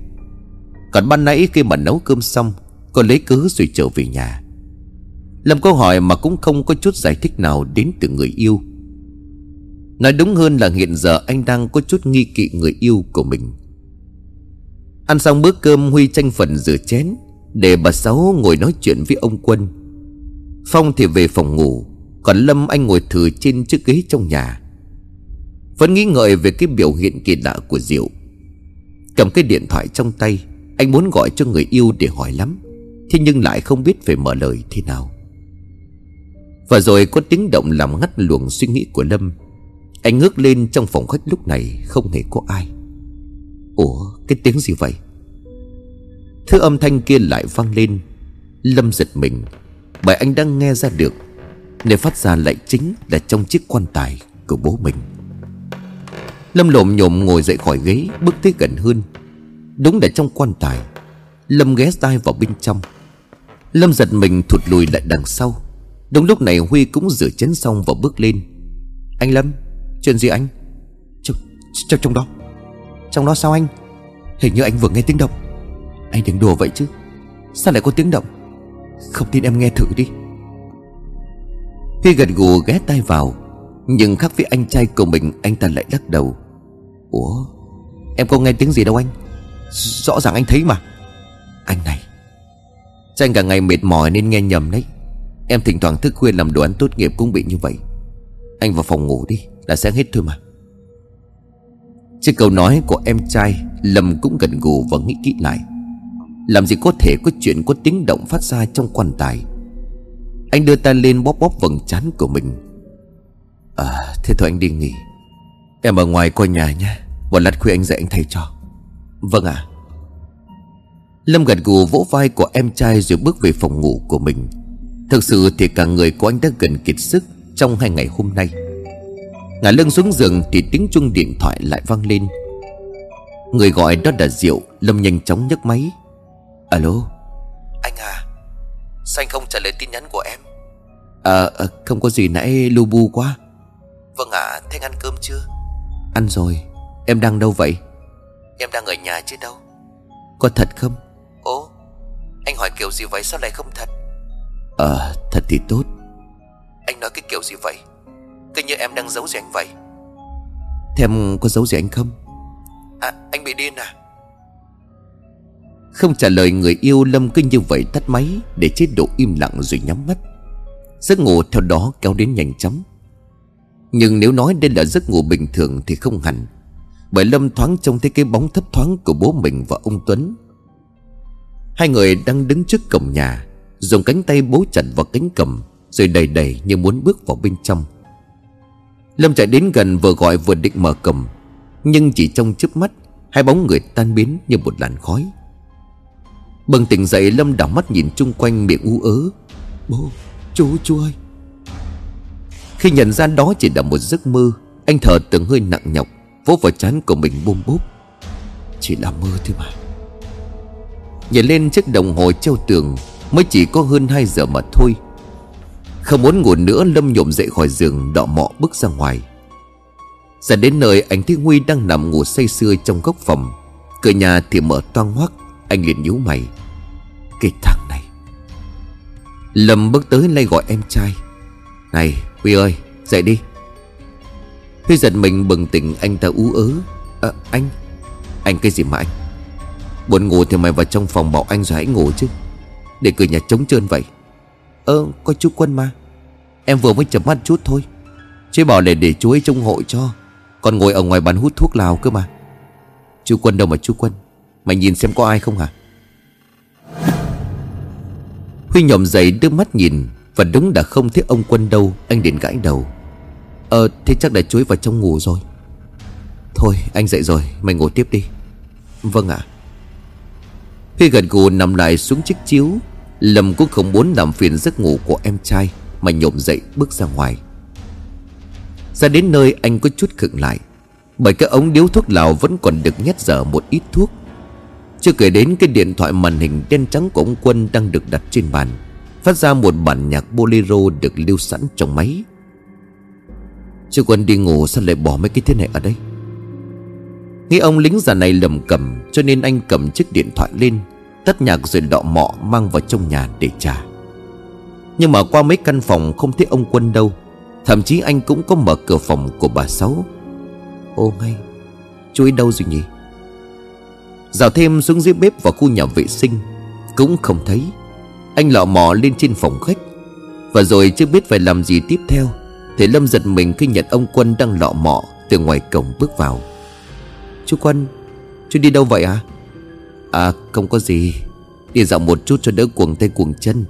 Còn ban nãy khi mà nấu cơm xong, Cô lấy cớ rồi trở về nhà. Lâm câu hỏi mà cũng không có chút giải thích nào đến từ người yêu. Nói đúng hơn là hiện giờ anh đang có chút nghi kỵ người yêu của mình. Ăn xong bữa cơm Huy tranh phần rửa chén, Để bà Sáu ngồi nói chuyện với ông Quân. Phong thì về phòng ngủ, Còn Lâm anh ngồi thử trên chiếc ghế trong nhà. Vẫn nghĩ ngợi về cái biểu hiện kỳ lạ của Diệu Cầm cái điện thoại trong tay anh muốn gọi cho người yêu để hỏi lắm, Thế nhưng lại không biết phải mở lời thế nào. Và rồi có tiếng động làm ngắt luồng suy nghĩ của Lâm. Anh ngước lên trong phòng khách lúc này không hề có ai. Ủa, cái tiếng gì vậy? Thứ âm thanh kia lại vang lên. Lâm giật mình, Bởi anh đang nghe ra được. Nơi phát ra lại chính là trong chiếc quan tài của bố mình. Lâm lộm nhộm ngồi dậy khỏi ghế, Bước tới gần hơn Đúng là trong quan tài Lâm ghé tai vào bên trong. Lâm giật mình thụt lùi lại đằng sau. Đúng lúc này Huy cũng rửa chén xong và bước lên. Anh Lâm Chuyện gì anh? Trong, trong, trong đó. Trong đó sao anh? Hình như anh vừa nghe tiếng động. Anh đừng đùa vậy chứ. Sao lại có tiếng động? Không tin em nghe thử đi. Huy gật gù ghé tay vào Nhưng khác với anh trai của mình Anh ta lại lắc đầu. Ủa? Em có nghe tiếng gì đâu anh? Rõ ràng anh thấy mà. Anh này. Tranh cả ngày mệt mỏi nên nghe nhầm đấy? Em thỉnh thoảng thức khuya làm đồ ăn tốt nghiệp cũng bị như vậy. Anh vào phòng ngủ đi Đã sáng hết thôi mà. Trước câu nói của em trai, Lâm cũng gần gù và nghĩ kỹ lại. Làm gì có thể có chuyện có tiếng động phát ra trong quan tài. Anh đưa tay lên bóp bóp vầng trán của mình. À thế thôi anh đi nghỉ. Em ở ngoài coi nhà nhé. Một lát khuya anh dạy anh thầy cho Vâng ạ. À. Lâm gật gù vỗ vai của em trai rồi bước về phòng ngủ của mình. Thực sự thì cả người của anh đã gần kiệt sức Trong hai ngày hôm nay. Ngả lưng xuống giường thì tiếng chuông điện thoại lại vang lên. Người gọi đó là Diệu Lâm nhanh chóng nhấc máy. Alo? Anh à Sao anh không trả lời tin nhắn của em? À, à không có gì nãy lu bu quá. Vâng ạ à, Thế ăn cơm chưa? Ăn rồi. Em đang đâu vậy Em đang ở nhà chứ đâu? Có thật không? Ồ Anh hỏi kiểu gì vậy sao lại không thật? Ờ à, thật thì tốt. Anh nói cái kiểu gì vậy? Cứ như em đang giấu gì anh vậy. Thêm có dấu gì anh không? À anh bị điên à? Không trả lời người yêu Lâm cứ như vậy tắt máy Để chế độ im lặng rồi nhắm mắt. Giấc ngủ theo đó kéo đến nhanh chóng. Nhưng nếu nói đây là giấc ngủ bình thường thì không hẳn bởi Lâm thoáng trông thấy cái bóng thấp thoáng của bố mình và ông Tuấn. Hai người đang đứng trước cổng nhà Dùng cánh tay bố chặt vào cánh cầm Rồi đầy đầy như muốn bước vào bên trong. Lâm chạy đến gần vừa gọi vừa định mở cầm Nhưng chỉ trong chớp mắt Hai bóng người tan biến như một làn khói. Bừng tỉnh dậy Lâm đảo mắt nhìn chung quanh miệng u ớ. Bố, chú, chú ơi. Khi nhận ra đó chỉ là một giấc mơ Anh thở từng hơi nặng nhọc. Vỗ vào chán của mình bôm bốp Chỉ là mơ thôi mà. Nhìn lên chiếc đồng hồ treo tường, Mới chỉ có hơn 2 giờ mà thôi. Không muốn ngủ nữa, Lâm nhộm dậy khỏi giường, Đọ mọ bước ra ngoài. Ra đến nơi, anh thấy Huy đang nằm ngủ say sưa trong góc phòng. Cửa nhà thì mở toang hoắc Anh liền nhíu mày. Cái thằng này. Lâm bước tới lay gọi em trai. Này, Huy ơi, dậy đi. Huy giật mình bừng tỉnh anh ta ú ớ. À, Anh Anh cái gì mà anh? Buồn ngủ thì mày vào trong phòng bảo anh rồi hãy ngủ chứ. Để cửa nhà trống trơn vậy. Ơ có chú Quân mà. Em vừa mới chập mắt chút thôi. Chứ bảo để để chú ấy trông hộ cho. Còn ngồi ở ngoài bàn hút thuốc lào cơ mà. Chú Quân đâu mà chú Quân? Mày nhìn xem có ai không hả? Huy nhòm dậy đưa mắt nhìn Và đúng đã không thấy ông Quân đâu Anh liền gãi đầu. Ờ thế chắc đã chuối vào trong ngủ rồi. Thôi, anh dậy rồi, Mày ngủ tiếp đi. Vâng ạ. Huy gật gù nằm lại xuống chiếc chiếu, Lâm cũng không muốn làm phiền giấc ngủ của em trai, Mà nhổm dậy bước ra ngoài. Ra đến nơi, anh có chút khựng lại, Bởi cái ống điếu thuốc lào vẫn còn được nhét dở một ít thuốc. Chưa kể đến cái điện thoại màn hình đen trắng của ông Quân đang được đặt trên bàn, Phát ra một bản nhạc bolero được lưu sẵn trong máy. Chứ Quân đi ngủ sao lại bỏ mấy cái thế này ở đây? Nghĩ ông lính già này lầm cầm, Cho nên anh cầm chiếc điện thoại lên, Tắt nhạc rồi đọ mọ mang vào trong nhà để trả Nhưng mà qua mấy căn phòng không thấy ông Quân đâu, Thậm chí anh cũng có mở cửa phòng của bà Sáu. Ô, ngay, Chú ấy đâu rồi nhỉ? Dạo thêm xuống dưới bếp vào khu nhà vệ sinh, Cũng không thấy. Anh lọ mò lên trên phòng khách, Và rồi chưa biết phải làm gì tiếp theo. Thầy Lâm giật mình khi nhận ông Quân đang lọ mọ Từ ngoài cổng bước vào. Chú Quân, Chú đi đâu vậy à À không có gì. Đi dạo một chút cho đỡ cuồng tay cuồng chân.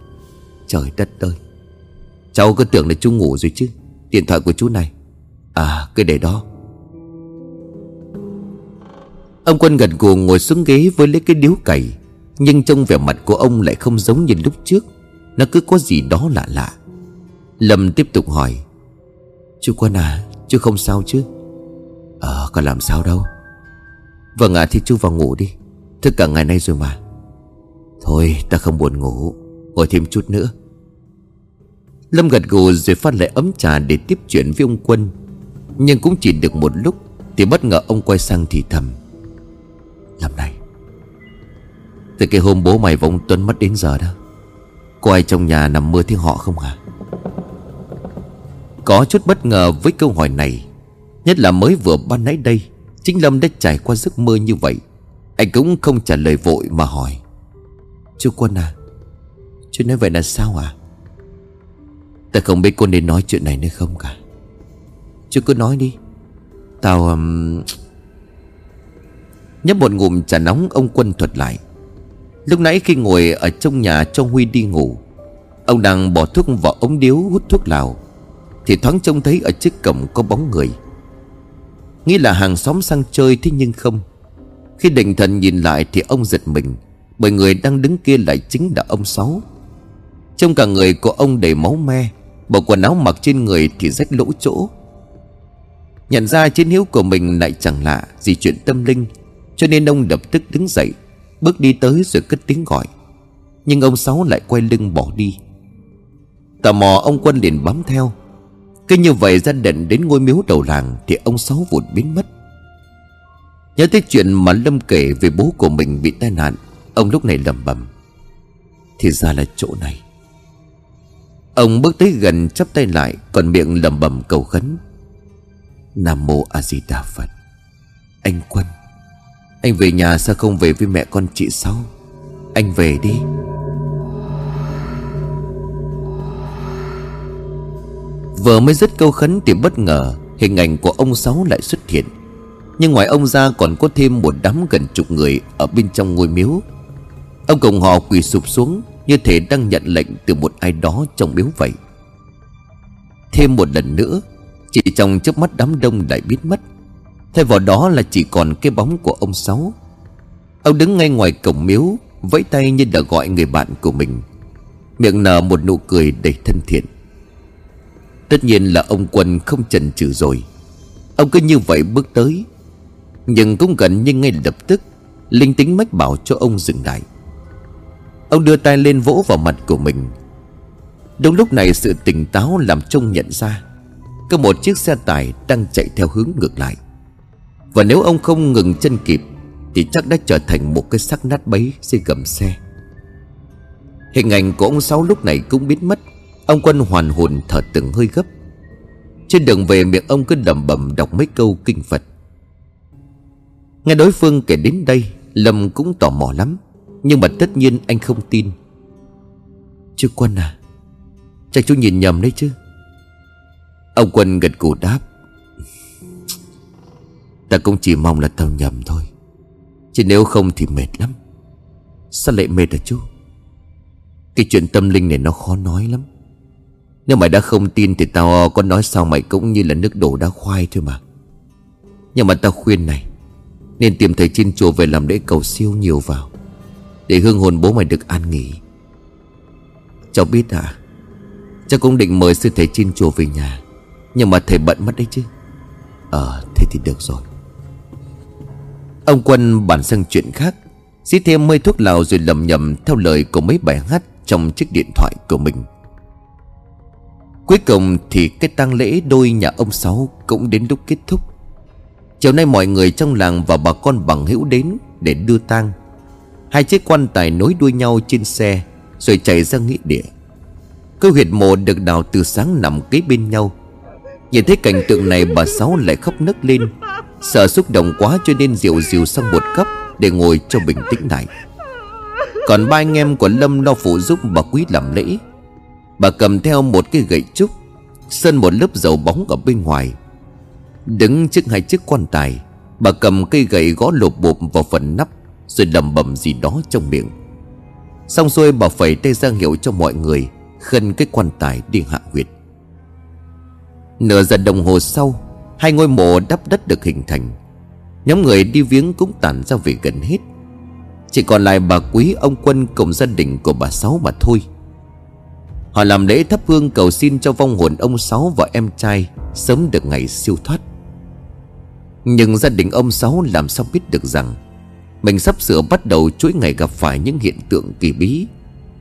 Trời đất ơi! Cháu cứ tưởng là chú ngủ rồi chứ. Điện thoại của chú này. À cứ để đó. Ông Quân gật gù ngồi xuống ghế với lấy cái điếu cày, Nhưng trong vẻ mặt của ông lại không giống như lúc trước. Nó cứ có gì đó lạ lạ. Lâm tiếp tục hỏi Chú Quân à Chú không sao chứ? Ờ còn làm sao đâu. Vâng ạ à, thì chú vào ngủ đi. Thức cả ngày nay rồi mà. Thôi ta không buồn ngủ Ngồi thêm chút nữa. Lâm gật gù rồi phát lại ấm trà để tiếp chuyện với ông Quân. Nhưng cũng chỉ được một lúc Thì bất ngờ ông quay sang thì thầm. Lâm này. Từ cái hôm bố mày và ông Tuấn mất đến giờ đó Có ai trong nhà nằm mơ tiếng họ không hả? Có chút bất ngờ với câu hỏi này. Nhất là mới vừa ban nãy đây Chính Lâm đã trải qua giấc mơ như vậy. Anh cũng không trả lời vội mà hỏi. Chú Quân à Chú nói vậy là sao à Ta không biết cô nên nói chuyện này nữa không cả. Chú cứ nói đi. Tao um... Nhấp một ngụm trà nóng, ông Quân thuật lại. Lúc nãy khi ngồi ở trong nhà cho Huy đi ngủ, Ông đang bỏ thuốc vào ống điếu hút thuốc lào. Thì thoáng trông thấy ở trước cổng có bóng người. Nghĩ là hàng xóm sang chơi thế nhưng không. Khi định thần nhìn lại thì ông giật mình, Bởi người đang đứng kia lại chính là ông Sáu. Trong cả người của ông đầy máu me, Bộ quần áo mặc trên người thì rách lỗ chỗ. Nhận ra chiến hiếu của mình lại chẳng lạ gì chuyện tâm linh, Cho nên ông lập tức đứng dậy, Bước đi tới rồi cất tiếng gọi. Nhưng ông Sáu lại quay lưng bỏ đi. Tò mò, ông Quân liền bám theo cứ như vậy ra định đến ngôi miếu đầu làng Thì ông Sáu vụt biến mất. Nhớ tới chuyện mà Lâm kể về bố của mình bị tai nạn, Ông lúc này lầm bầm Thì ra là chỗ này. Ông bước tới gần chắp tay lại, Còn miệng lầm bầm cầu khấn, Nam Mô A Di Đà Phật. Anh Quân, Anh về nhà sao không về với mẹ con chị sau Anh về đi. Vừa mới dứt câu khấn thì bất ngờ Hình ảnh của ông Sáu lại xuất hiện. Nhưng ngoài ông ra còn có thêm một đám gần chục người Ở bên trong ngôi miếu. Ông cùng họ quỳ sụp xuống Như thể đang nhận lệnh từ một ai đó trong miếu vậy. Thêm một lần nữa, Chỉ trong chớp mắt đám đông lại biến mất. Thay vào đó là chỉ còn cái bóng của ông Sáu. Ông đứng ngay ngoài cổng miếu, Vẫy tay như đã gọi người bạn của mình. Miệng nở một nụ cười đầy thân thiện. Tất nhiên là ông Quân không chần chừ rồi. Ông cứ như vậy bước tới. Nhưng cũng gần như ngay lập tức, Linh tính mách bảo cho ông dừng lại. Ông đưa tay lên vỗ vào mặt của mình. Đúng lúc này sự tỉnh táo làm trông nhận ra, Có một chiếc xe tải đang chạy theo hướng ngược lại. Và nếu ông không ngừng chân kịp, Thì chắc đã trở thành một cái xác nát bấy dưới gầm xe. Hình ảnh của ông Sáu lúc này cũng biến mất. Ông Quân hoàn hồn thở từng hơi gấp. Trên đường về miệng ông cứ đầm bầm đọc mấy câu kinh Phật. Nghe đối phương kể đến đây, Lâm cũng tò mò lắm, Nhưng mà tất nhiên anh không tin. Chứ Quân à Chắc chú nhìn nhầm đấy chứ. Ông Quân gật cù đáp. Ta cũng chỉ mong là tao nhầm thôi, Chứ nếu không thì mệt lắm. Sao lại mệt hả chú? Cái chuyện tâm linh này nó khó nói lắm. Nếu mày đã không tin Thì tao có nói sao mày cũng như là nước đổ đá khoai thôi mà. Nhưng mà tao khuyên này, Nên tìm thầy trên chùa về làm lễ cầu siêu nhiều vào, Để hương hồn bố mày được an nghỉ. Cháu biết à Cháu cũng định mời sư thầy trên chùa về nhà, Nhưng mà thầy bận mất đấy chứ. Ờ thế thì được rồi. Ông Quân bản sang chuyện khác, Xí thêm mây thuốc lào rồi lầm nhầm Theo lời của mấy bài hát Trong chiếc điện thoại của mình. Cuối cùng thì cái tang lễ đôi nhà ông Sáu Cũng đến lúc kết thúc. Chiều nay mọi người trong làng và bà con bằng hữu đến Để đưa tang. Hai chiếc quan tài nối đuôi nhau trên xe, Rồi chạy ra nghĩa địa. Cơ huyệt mộ được đào từ sáng nằm kế bên nhau. Nhìn thấy cảnh tượng này, bà Sáu lại khóc nức lên, Sợ xúc động quá cho nên rượu rượu sang một cấp Để ngồi cho bình tĩnh lại. Còn ba anh em của Lâm lo phụ giúp bà Quý làm lễ. Bà cầm theo một cái gậy trúc, Sơn một lớp dầu bóng ở bên ngoài. Đứng trước hai chiếc quan tài, Bà cầm cây gậy gõ lột bộp vào phần nắp, Rồi lầm bầm gì đó trong miệng. Xong xuôi bà phẩy tay ra hiệu cho mọi người, Khân cái quan tài đi hạ huyệt. Nửa giờ đồng hồ sau, Hai ngôi mộ đắp đất được hình thành. Nhóm người đi viếng cũng tản ra về gần hết. Chỉ còn lại bà quý ông quân cùng gia đình của bà Sáu mà thôi. Họ làm lễ thắp hương cầu xin cho vong hồn ông Sáu và em trai, Sớm được ngày siêu thoát. Nhưng gia đình ông Sáu làm sao biết được rằng, Mình sắp sửa bắt đầu chuỗi ngày gặp phải những hiện tượng kỳ bí,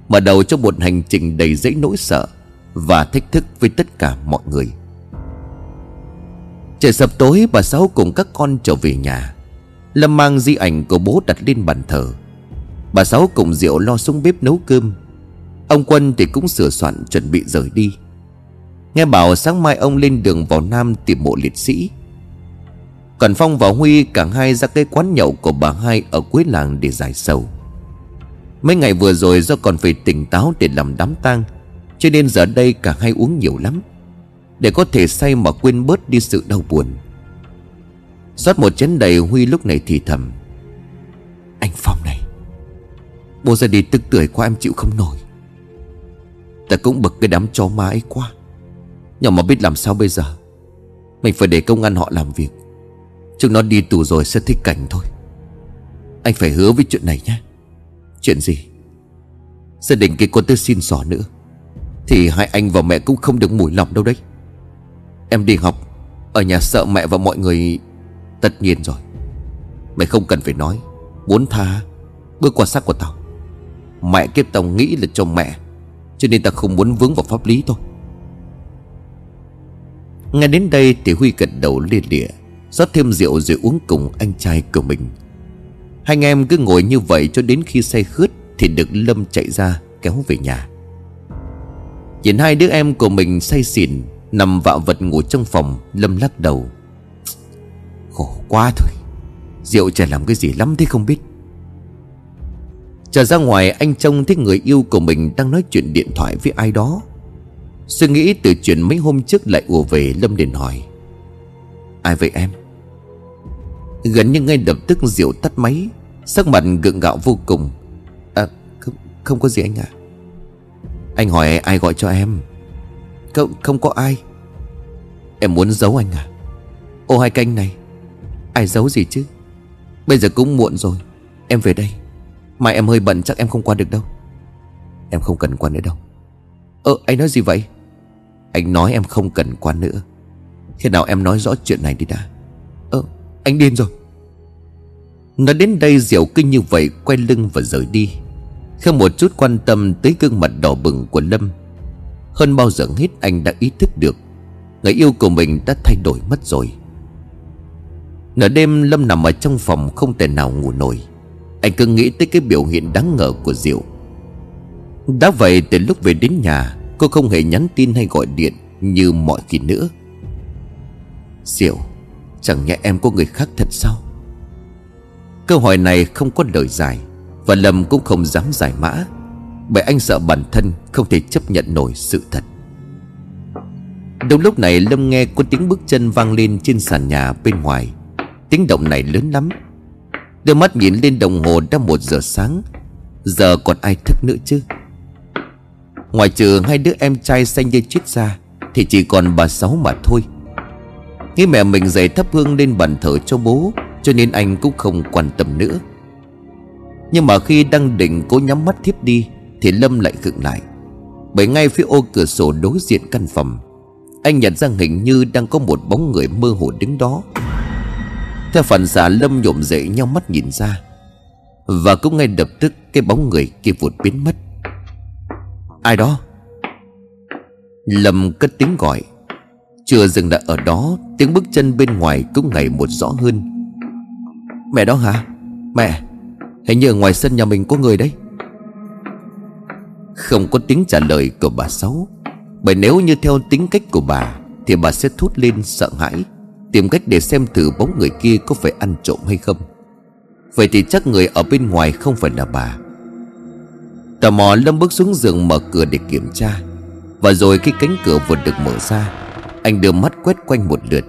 Mở đầu cho một hành trình đầy dẫy nỗi sợ Và thách thức với tất cả mọi người. Trời sập tối bà Sáu cùng các con trở về nhà. Lâm mang di ảnh của bố đặt lên bàn thờ. Bà Sáu cùng Diệu lo xuống bếp nấu cơm. Ông Quân thì cũng sửa soạn chuẩn bị rời đi. Nghe bảo sáng mai ông lên đường vào Nam tìm mộ liệt sĩ. Còn Phong và Huy cả hai ra cái quán nhậu của bà hai ở cuối làng để giải sầu. Mấy ngày vừa rồi do còn phải tỉnh táo để làm đám tang, Cho nên giờ đây cả hai uống nhiều lắm, Để có thể say mà quên bớt đi sự đau buồn. Rót một chén đầy Huy lúc này thì thầm, Anh Phong này Bố ra đi tức tưởi quá em chịu không nổi. Ta cũng bực cái đám chó má ấy quá. Nhưng mà biết làm sao bây giờ? Mình phải để công an họ làm việc. Chúng nó đi tù rồi sẽ thích cảnh thôi. Anh phải hứa với chuyện này nhé. Chuyện gì? Gia đình kia có tới xin xỏ nữa. Thì hai anh và mẹ cũng không được mùi lòng đâu đấy. Em đi học, Ở nhà sợ mẹ và mọi người Tất nhiên rồi. Mày không cần phải nói. Muốn tha, Bước qua xác của tao. Mẹ kiếp tao nghĩ là cho mẹ. Cho nên ta không muốn vướng vào pháp lý thôi. Nghe đến đây thì Huy gật đầu lia lịa, rót thêm rượu rồi uống cùng anh trai của mình. Hai anh em cứ ngồi như vậy cho đến khi say khướt Thì được Lâm chạy ra kéo về nhà. Nhìn hai đứa em của mình say xỉn, Nằm vạ vật ngủ trong phòng, Lâm lắc đầu. Khổ quá thôi, rượu trẻ làm cái gì lắm thế không biết. Trở ra ngoài anh trông thấy người yêu của mình đang nói chuyện điện thoại với ai đó. Suy nghĩ từ chuyện mấy hôm trước lại ùa về Lâm liền hỏi. Ai vậy em? Gần như ngay lập tức Diệu tắt máy Sắc mặt gượng gạo vô cùng. À không, không có gì anh ạ. À. Anh hỏi ai gọi cho em? Không, không có ai. Em muốn giấu anh à? Ô hai canh này Ai giấu gì chứ? Bây giờ cũng muộn rồi Em về đây. Mai em hơi bận, chắc em không qua được đâu. Em không cần qua nữa đâu. Ờ anh nói gì vậy? Anh nói em không cần qua nữa. Khi nào em nói rõ chuyện này đi đã. Ờ anh điên rồi. Nói đến đây Diệu kinh như vậy, Quay lưng và rời đi. Không một chút quan tâm tới gương mặt đỏ bừng của Lâm. Hơn bao giờ hết anh đã ý thức được, Người yêu của mình đã thay đổi mất rồi. Nửa đêm Lâm nằm ở trong phòng không thể nào ngủ nổi. Anh cứ nghĩ tới cái biểu hiện đáng ngờ của Diệu. Đã vậy, từ lúc về đến nhà, Cô không hề nhắn tin hay gọi điện Như mọi khi nữa. Diệu, Chẳng nhẽ em có người khác thật sao? Câu hỏi này không có lời dài Và Lâm cũng không dám giải mã, Bởi anh sợ bản thân không thể chấp nhận nổi sự thật. Đúng lúc này, Lâm nghe có tiếng bước chân vang lên trên sàn nhà bên ngoài. Tiếng động này lớn lắm Đưa mắt nhìn lên đồng hồ đã một giờ sáng. Giờ còn ai thức nữa chứ? Ngoài trừ hai đứa em trai xanh như chết ra Thì chỉ còn bà Sáu mà thôi. Nghĩ mẹ mình dậy thắp hương lên bàn thờ cho bố, Cho nên anh cũng không quan tâm nữa. Nhưng mà khi đang định cố nhắm mắt thiếp đi, Thì Lâm lại khựng lại. Bởi ngay phía ô cửa sổ đối diện căn phòng, Anh nhận ra hình như đang có một bóng người mơ hồ đứng đó. Theo phản xạ, Lâm nhộm dậy nhau mắt nhìn ra. Và cũng ngay lập tức, cái bóng người kia vụt biến mất. Ai đó? Lâm cất tiếng gọi. Chưa dừng lại ở đó, Tiếng bước chân bên ngoài cũng ngày một rõ hơn. Mẹ đó hả? Mẹ, Hình như ở ngoài sân nhà mình có người đấy. Không có tiếng trả lời của bà Sáu. Bởi nếu như theo tính cách của bà, Thì bà sẽ thốt lên sợ hãi. Tìm cách để xem thử bóng người kia có phải ăn trộm hay không. Vậy thì chắc người ở bên ngoài không phải là bà. Tò mò Lâm bước xuống giường mở cửa để kiểm tra. Và rồi khi cánh cửa vừa được mở ra, Anh đưa mắt quét quanh một lượt.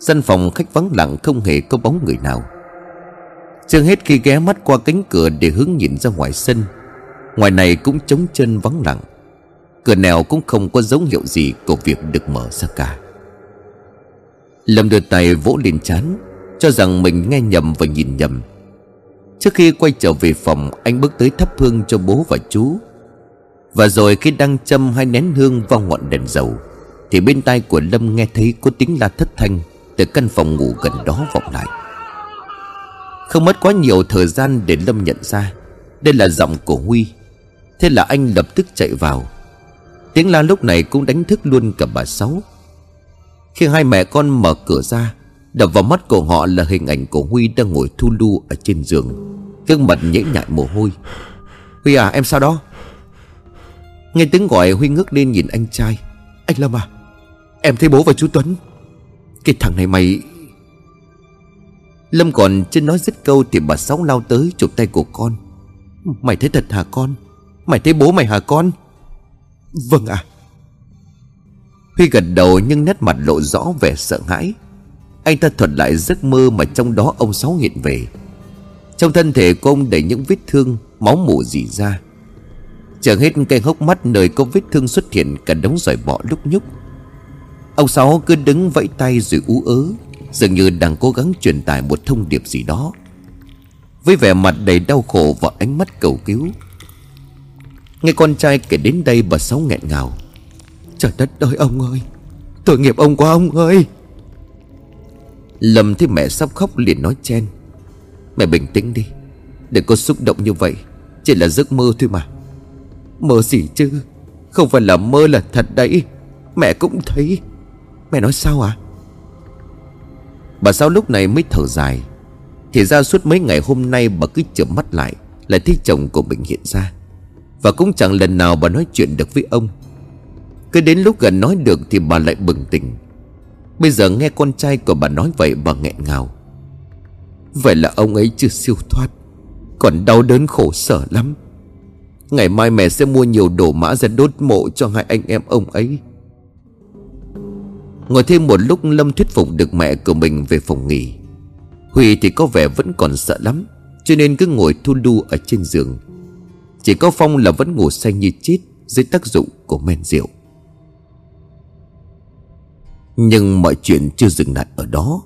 Sân phòng khách vắng lặng không hề có bóng người nào. Chưa hết khi ghé mắt qua cánh cửa để hướng nhìn ra ngoài sân, Ngoài này cũng trống chân vắng lặng. Cửa nào cũng không có dấu hiệu gì của việc được mở ra cả. Lâm đưa tay vỗ lên chán Cho rằng mình nghe nhầm và nhìn nhầm. Trước khi quay trở về phòng, Anh bước tới thắp hương cho bố và chú. Và rồi khi đang châm hai nén hương vào ngọn đèn dầu, Thì bên tai của Lâm nghe thấy có tiếng la thất thanh Từ căn phòng ngủ gần đó vọng lại. Không mất quá nhiều thời gian để Lâm nhận ra, Đây là giọng của Huy. Thế là anh lập tức chạy vào. Tiếng la lúc này cũng đánh thức luôn cả bà Sáu. Khi hai mẹ con mở cửa ra, Đập vào mắt của họ là hình ảnh của Huy đang ngồi thu lu ở trên giường. Gương mặt nhễ nhại mồ hôi. Huy à em sao đó? Nghe tiếng gọi, Huy ngước lên nhìn anh trai. Anh Lâm à Em thấy bố và chú Tuấn. Cái thằng này mày Lâm còn chưa nói dứt câu Thì bà Sáu lao tới chụp tay của con. Mày thấy thật hả con? Mày thấy bố mày hả con? Vâng ạ. à. Huy gật đầu nhưng nét mặt lộ rõ vẻ sợ hãi. Anh ta thuật lại giấc mơ mà trong đó ông Sáu hiện về. Trong thân thể của ông đầy những vết thương, Máu mủ dì ra. Chẳng hết cây hốc mắt nơi có vết thương xuất hiện cả đống giỏi bọ lúc nhúc. Ông Sáu cứ đứng vẫy tay rồi ú ớ, Dường như đang cố gắng truyền tải một thông điệp gì đó. Với vẻ mặt đầy đau khổ và ánh mắt cầu cứu. Nghe con trai kể đến đây, bà Sáu nghẹn ngào. Trời đất ơi, ông ơi. Tội nghiệp ông quá, ông ơi. Lâm thấy mẹ sắp khóc liền nói chen. Mẹ bình tĩnh đi. Đừng có xúc động như vậy. Chỉ là giấc mơ thôi mà. Mơ gì chứ? Không phải là mơ là thật đấy. Mẹ cũng thấy. Mẹ nói sao à Bà sao lúc này mới thở dài. Thì ra suốt mấy ngày hôm nay bà cứ chợp mắt lại Lại thấy chồng của mình hiện ra. Và cũng chẳng lần nào bà nói chuyện được với ông. Cứ đến lúc gần nói được thì bà lại bừng tỉnh. Bây giờ nghe con trai của bà nói vậy bà nghẹn ngào. Vậy là ông ấy chưa siêu thoát, Còn đau đớn khổ sở lắm. Ngày mai mẹ sẽ mua nhiều đồ mã ra đốt mộ cho hai anh em ông ấy. Ngồi thêm một lúc Lâm thuyết phục được mẹ của mình về phòng nghỉ. Huy thì có vẻ vẫn còn sợ lắm, Cho nên cứ ngồi thu đu ở trên giường. Chỉ có Phong là vẫn ngủ say như chết Dưới tác dụng của men rượu. Nhưng mọi chuyện chưa dừng lại ở đó.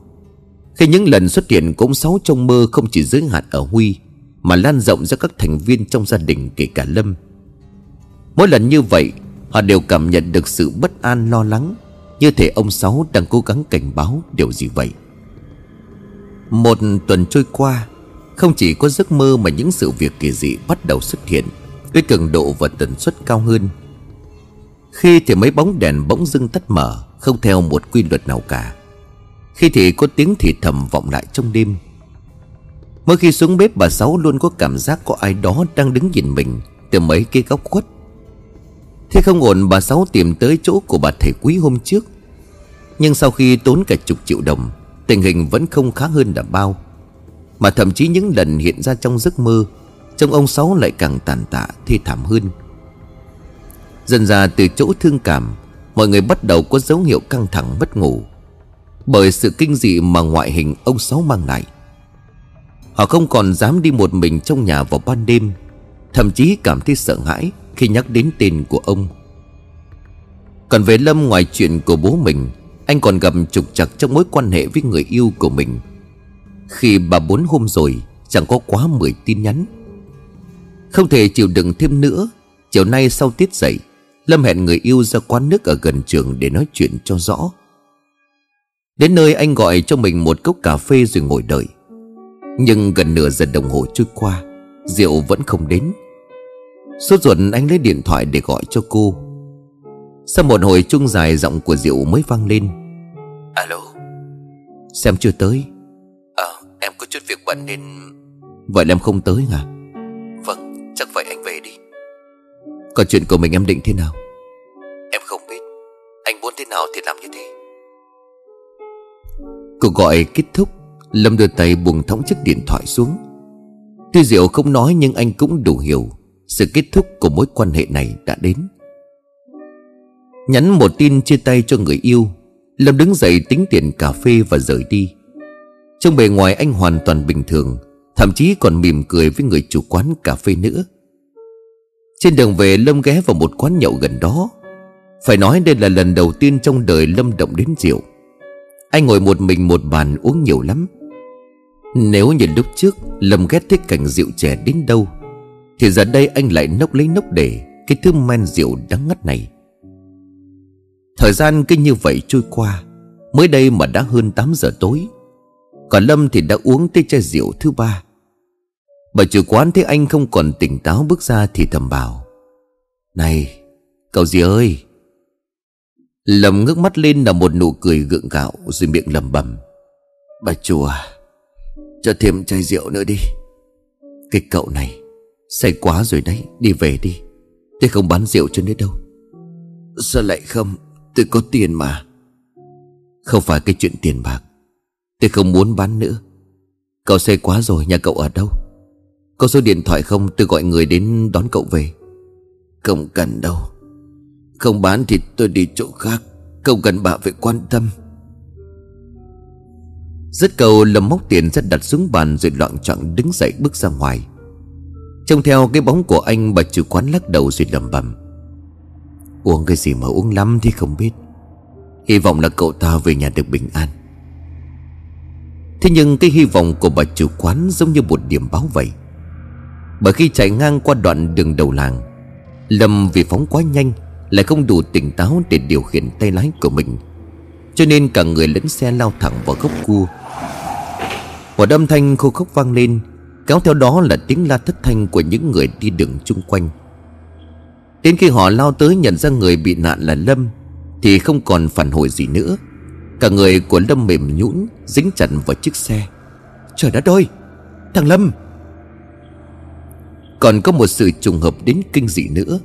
Khi những lần xuất hiện của ông Sáu trong mơ Không chỉ giới hạn ở Huy, Mà lan rộng ra các thành viên trong gia đình kể cả Lâm. Mỗi lần như vậy, Họ đều cảm nhận được sự bất an lo lắng Như thể ông Sáu đang cố gắng cảnh báo điều gì vậy. Một tuần trôi qua, Không chỉ có giấc mơ mà những sự việc kỳ dị bắt đầu xuất hiện Với cường độ và tần suất cao hơn. Khi thì mấy bóng đèn bỗng dưng tắt mở không theo một quy luật nào cả. Khi thì có tiếng thì thầm vọng lại trong đêm. Mỗi khi xuống bếp, bà Sáu luôn có cảm giác có ai đó đang đứng nhìn mình Từ mấy cái góc khuất. Thế không ổn, bà Sáu tìm tới chỗ của bà thầy quý hôm trước. Nhưng sau khi tốn cả chục triệu đồng, Tình hình vẫn không khá hơn là bao. Mà thậm chí những lần hiện ra trong giấc mơ, Trông ông Sáu lại càng tàn tạ, thê thảm hơn. Dần ra từ chỗ thương cảm Mọi người bắt đầu có dấu hiệu căng thẳng mất ngủ. Bởi sự kinh dị mà ngoại hình ông Sáu mang lại. Họ không còn dám đi một mình trong nhà vào ban đêm, Thậm chí cảm thấy sợ hãi khi nhắc đến tên của ông. Còn về Lâm ngoài chuyện của bố mình, Anh còn gặp trục trặc trong mối quan hệ với người yêu của mình. Khi bà bốn hôm rồi, Chẳng có quá 10 tin nhắn. Không thể chịu đựng thêm nữa, Chiều nay sau tiết dậy Lâm hẹn người yêu ra quán nước ở gần trường để nói chuyện cho rõ. Đến nơi anh gọi cho mình một cốc cà phê rồi ngồi đợi. Nhưng gần nửa giờ đồng hồ trôi qua Rượu vẫn không đến. Sốt ruột anh lấy điện thoại để gọi cho cô. Sau một hồi chung dài giọng của Diệu mới vang lên. Alo? Xem chưa tới. Ờ em có chút việc bận nên Vậy là em không tới à Vâng chắc vậy anh còn chuyện của mình em định thế nào? Em không biết. Anh muốn thế nào thì làm như thế. Cuộc gọi kết thúc, Lâm đưa tay buông thõng chiếc điện thoại xuống. Tuy Diệu không nói nhưng anh cũng đủ hiểu Sự kết thúc của mối quan hệ này đã đến. Nhắn một tin chia tay cho người yêu, Lâm đứng dậy tính tiền cà phê và rời đi. Trong bề ngoài anh hoàn toàn bình thường, Thậm chí còn mỉm cười với người chủ quán cà phê nữa. Trên đường về Lâm ghé vào một quán nhậu gần đó. Phải nói đây là lần đầu tiên trong đời Lâm động đến rượu. Anh ngồi một mình một bàn uống nhiều lắm. Nếu như lúc trước Lâm ghét thích cảnh rượu trẻ đến đâu, Thì giờ đây anh lại nốc lấy nốc để Cái thứ men rượu đắng ngắt này. Thời gian cứ như vậy trôi qua, Mới đây mà đã hơn 8 giờ tối Còn Lâm thì đã uống tới chai rượu thứ ba. Bà chủ quán thấy anh không còn tỉnh táo bước ra thì thầm bảo, Này, cậu gì ơi. Lầm ngước mắt lên là một nụ cười gượng gạo Rồi miệng lầm bầm Bà chủ à Cho thêm chai rượu nữa đi. Cái cậu này, Say quá rồi đấy, Đi về đi. Tôi không bán rượu cho nữa đâu. Sao lại không? Tôi có tiền mà. Không phải cái chuyện tiền bạc, Tôi không muốn bán nữa. Cậu say quá rồi, nhà cậu ở đâu? Có số điện thoại không? Tôi gọi người đến đón cậu về. Không cần đâu. Không bán thì tôi đi chỗ khác. Không cần bà phải quan tâm. Rất cầu lầm móc tiền rất đặt xuống bàn Rồi loạn trọng đứng dậy bước ra ngoài. Trông theo cái bóng của anh, Bà chủ quán lắc đầu rồi lầm bầm Uống cái gì mà uống lắm thì không biết. Hy vọng là cậu ta về nhà được bình an. Thế nhưng cái hy vọng của bà chủ quán giống như một điểm báo vậy. Bởi khi chạy ngang qua đoạn đường đầu làng, Lâm vì phóng quá nhanh, Lại không đủ tỉnh táo để điều khiển tay lái của mình. Cho nên cả người lẫn xe lao thẳng vào gốc cua Một âm thanh khô khốc vang lên, Kéo theo đó là tiếng la thất thanh của những người đi đường chung quanh. Đến khi họ lao tới nhận ra người bị nạn là Lâm, Thì không còn phản hồi gì nữa. Cả người của Lâm mềm nhũn, Dính chặt vào chiếc xe. Trời đất ơi! Thằng Lâm! Còn có một sự trùng hợp đến kinh dị nữa.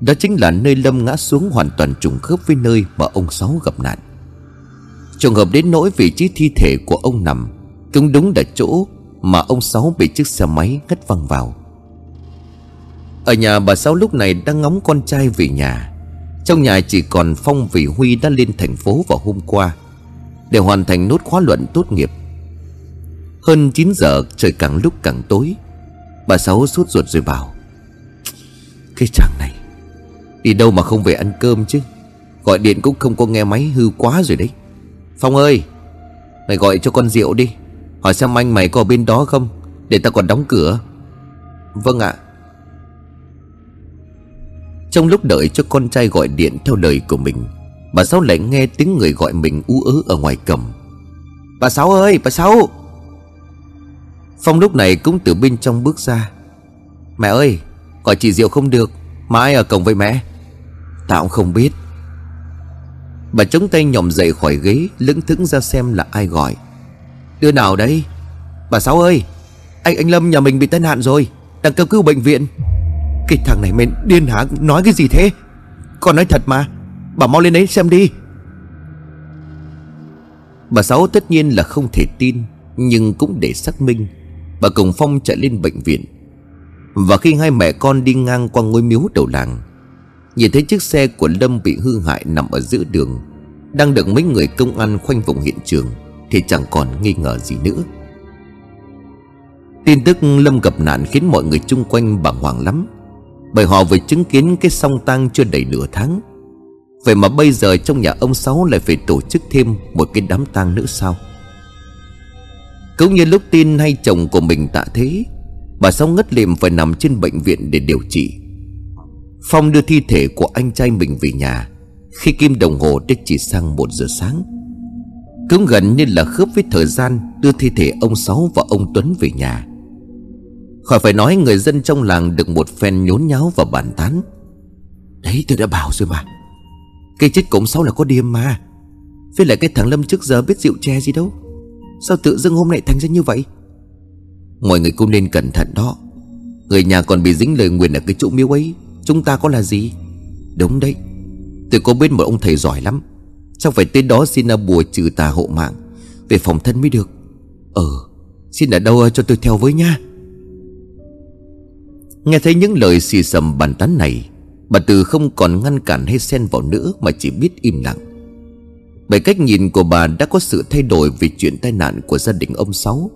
Đó chính là nơi Lâm ngã xuống hoàn toàn trùng khớp với nơi mà ông Sáu gặp nạn. Trùng hợp đến nỗi vị trí thi thể của ông nằm Cũng đúng là chỗ Mà ông Sáu bị chiếc xe máy ngất văng vào. Ở nhà bà Sáu lúc này đang ngóng con trai về nhà. Trong nhà chỉ còn Phong vì Huy đã lên thành phố vào hôm qua Để hoàn thành nốt khóa luận tốt nghiệp. Hơn 9 giờ, trời càng lúc càng tối. Bà Sáu sốt ruột rồi bảo, Cái chàng này, Đi đâu mà không về ăn cơm chứ? Gọi điện cũng không có nghe máy, hư quá rồi đấy. Phong ơi, Mày gọi cho con rượu đi, Hỏi xem anh mày có ở bên đó không, Để ta còn đóng cửa. Vâng ạ. Trong lúc đợi cho con trai gọi điện theo lời của mình, Bà Sáu lại nghe tiếng người gọi mình ú ớ ở ngoài cầm Bà Sáu ơi, bà Sáu! Phong lúc này cũng từ bên trong bước ra. Mẹ ơi Gọi chị Diệu không được, Mà ai ở cổng với mẹ? Tao cũng không biết. Bà chống tay nhòm dậy khỏi ghế, Lững thững ra xem là ai gọi. Đưa nào đấy? Bà Sáu ơi, Anh anh Lâm nhà mình bị tai nạn rồi, Đang cấp cứu bệnh viện. Cái thằng này mình điên hả? Nói cái gì thế? Con nói thật mà, Bà mau lên đấy xem đi. Bà Sáu tất nhiên là không thể tin, Nhưng cũng để xác minh Bà cùng Phong chạy lên bệnh viện. Và khi hai mẹ con đi ngang qua ngôi miếu đầu làng, Nhìn thấy chiếc xe của Lâm bị hư hại nằm ở giữa đường, Đang được mấy người công an khoanh vùng hiện trường Thì chẳng còn nghi ngờ gì nữa. Tin tức Lâm gặp nạn khiến mọi người chung quanh bàng hoàng lắm, Bởi họ vừa chứng kiến cái song tang chưa đầy nửa tháng. Vậy mà bây giờ trong nhà ông Sáu lại phải tổ chức thêm một cái đám tang nữa sao? Cũng như lúc tin hay chồng của mình tạ thế, Bà Sáu ngất liềm phải nằm trên bệnh viện để điều trị. Phong đưa thi thể của anh trai mình về nhà, Khi kim đồng hồ đã chỉ sang một giờ sáng. Cũng gần như là khớp với thời gian Đưa thi thể ông Sáu và ông Tuấn về nhà. Khỏi phải nói người dân trong làng được một phen nhốn nháo và bàn tán. Đấy, tôi đã bảo rồi mà. Cái chết của ông Sáu là có điềm mà. Với lại cái thằng Lâm trước giờ biết rượu che gì đâu. Sao tự dưng hôm nay thành ra như vậy? Mọi người cũng nên cẩn thận đó. Người nhà còn bị dính lời nguyền ở cái chỗ miếu ấy. Chúng ta có là gì? Đúng đấy. Tôi có biết một ông thầy giỏi lắm. Chắc phải tới đó xin bùa trừ tà hộ mạng. Về phòng thân mới được. Ờ Xin ở đâu cho tôi theo với nha. Nghe thấy những lời xì xầm bàn tán này Bà Từ không còn ngăn cản hay xen vào nữa Mà chỉ biết im lặng bởi cách nhìn của bà đã có sự thay đổi Vì chuyện tai nạn của gia đình ông Sáu.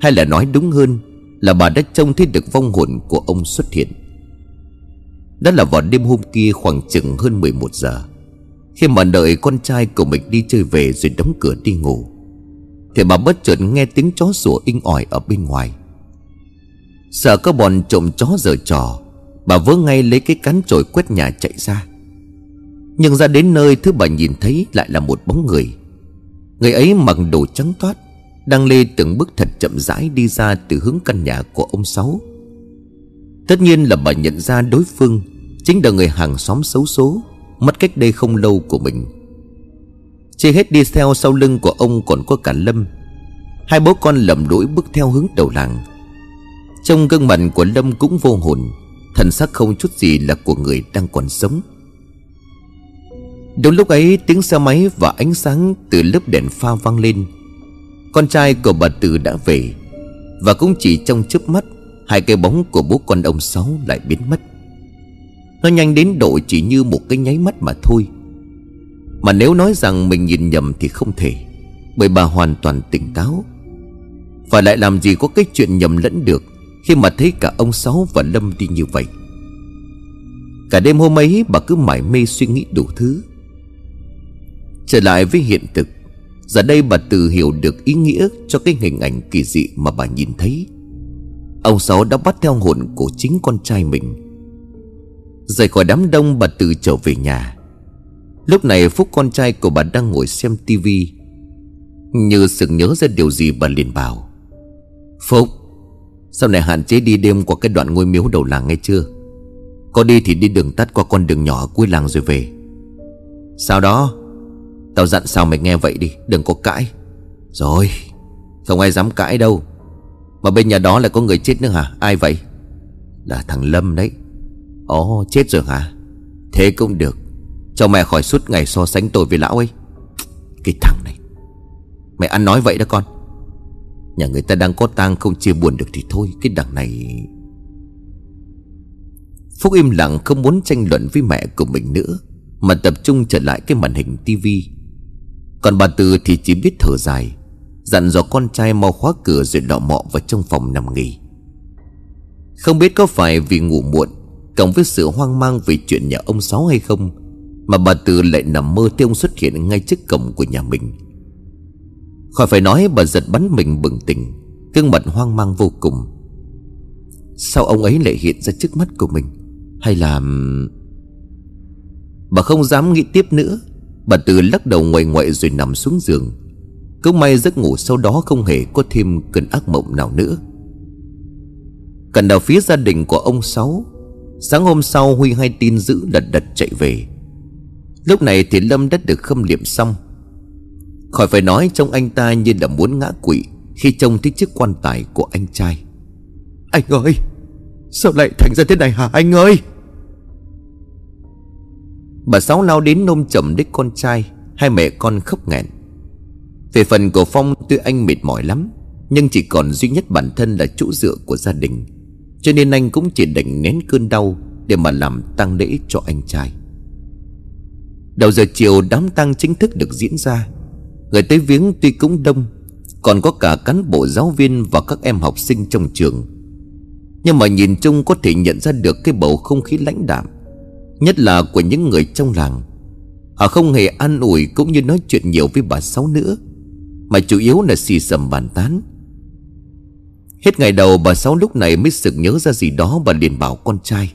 Hay là nói đúng hơn Là bà đã trông thấy được vong hồn của ông xuất hiện. Đó là vào đêm hôm kia khoảng chừng hơn 11 giờ, Khi mà đợi con trai của mình đi chơi về rồi đóng cửa đi ngủ, Thì bà bất chợt nghe tiếng chó sủa inh ỏi ở bên ngoài. Sợ có bọn trộm chó giờ trò, Bà vớ ngay lấy cái cán chổi quét nhà chạy ra. Nhưng ra đến nơi thứ bà nhìn thấy lại là một bóng người. Người ấy mặc đồ trắng toát, Đang lê từng bước thật chậm rãi đi ra từ hướng căn nhà của ông Sáu. Tất nhiên là bà nhận ra đối phương Chính là người hàng xóm xấu số, Mất cách đây không lâu của mình. Chỉ hết đi theo sau lưng của ông còn có cả Lâm. Hai bố con lầm đuổi bước theo hướng đầu làng. Trong gương mặt của Lâm cũng vô hồn, Thần sắc không chút gì là của người đang còn sống. Đúng lúc ấy, tiếng xe máy và ánh sáng từ lớp đèn pha vang lên. Con trai của bà Từ đã về, Và cũng chỉ trong chớp mắt, Hai cái bóng của bố con ông Sáu lại biến mất. Nó nhanh đến độ chỉ như một cái nháy mắt mà thôi. Mà nếu nói rằng mình nhìn nhầm thì không thể, Bởi bà hoàn toàn tỉnh táo. Và lại làm gì có cái chuyện nhầm lẫn được Khi mà thấy cả ông Sáu và Lâm đi như vậy. Cả đêm hôm ấy, bà cứ mải mê suy nghĩ đủ thứ. Trở lại với hiện thực. Giờ đây bà từ hiểu được ý nghĩa cho cái hình ảnh kỳ dị mà bà nhìn thấy. Ông Sáu đã bắt theo hồn của chính con trai mình. Rời khỏi đám đông, bà từ trở về nhà. Lúc này Phúc con trai của bà đang ngồi xem tivi Như sự nhớ ra điều gì bà liền bảo, Phúc, Sau này hạn chế đi đêm qua cái đoạn ngôi miếu đầu làng nghe chưa? Có đi thì đi đường tắt qua con đường nhỏ cuối làng rồi về. Sau đó Tao dặn sao mày nghe vậy đi, Đừng có cãi. Rồi, Không ai dám cãi đâu. Mà bên nhà đó lại có người chết nữa hả? Ai vậy? Là thằng Lâm đấy. Ồ, chết rồi hả? Thế cũng được. Cho mẹ khỏi suốt ngày so sánh tôi với lão ấy. Cái thằng này. Mẹ ăn nói vậy đó con. Nhà người ta đang có tang không chia buồn được thì thôi, Cái đằng này. Phúc im lặng không muốn tranh luận với mẹ của mình nữa, Mà tập trung trở lại cái màn hình tivi còn bà Từ thì chỉ biết thở dài, Dặn dò con trai mau khóa cửa rồi đọ mọ vào trong phòng nằm nghỉ. Không biết có phải vì ngủ muộn, Cộng với sự hoang mang về chuyện nhà ông Sáu hay không, Mà bà Từ lại nằm mơ thấy ông xuất hiện ngay trước cổng của nhà mình. Khỏi phải nói bà giật bắn mình bừng tỉnh Cương mặt hoang mang vô cùng. Sao ông ấy lại hiện ra trước mắt của mình? Hay là Bà không dám nghĩ tiếp nữa? Bà tư lắc đầu ngoại ngoại rồi nằm xuống giường. Cứ may giấc ngủ sau đó không hề có thêm cơn ác mộng nào nữa. Cần đào phía gia đình của ông Sáu, Sáng hôm sau Huy hay tin dữ đật đật chạy về. Lúc này thì Lâm đã được khâm liệm xong. Khỏi phải nói trong anh ta như là muốn ngã quỵ Khi trông thấy chiếc quan tài của anh trai. Anh ơi, Sao lại thành ra thế này hả anh ơi? Bà Sáu lao đến nôm chậm đích con trai, Hai mẹ con khóc nghẹn. Về phần của Phong, tuy anh mệt mỏi lắm, Nhưng chỉ còn duy nhất bản thân là chỗ dựa của gia đình. Cho nên anh cũng chỉ đành nén cơn đau Để mà làm tang lễ cho anh trai. Đầu giờ chiều, đám tang chính thức được diễn ra. Người tới viếng tuy cũng đông, Còn có cả cán bộ giáo viên và các em học sinh trong trường. Nhưng mà nhìn chung có thể nhận ra được cái bầu không khí lãnh đạm. Nhất là của những người trong làng. Họ không hề an ủi cũng như nói chuyện nhiều với bà Sáu nữa, Mà chủ yếu là xì xầm bàn tán. Hết ngày đầu, bà Sáu lúc này mới sực nhớ ra gì đó Bà liền bảo con trai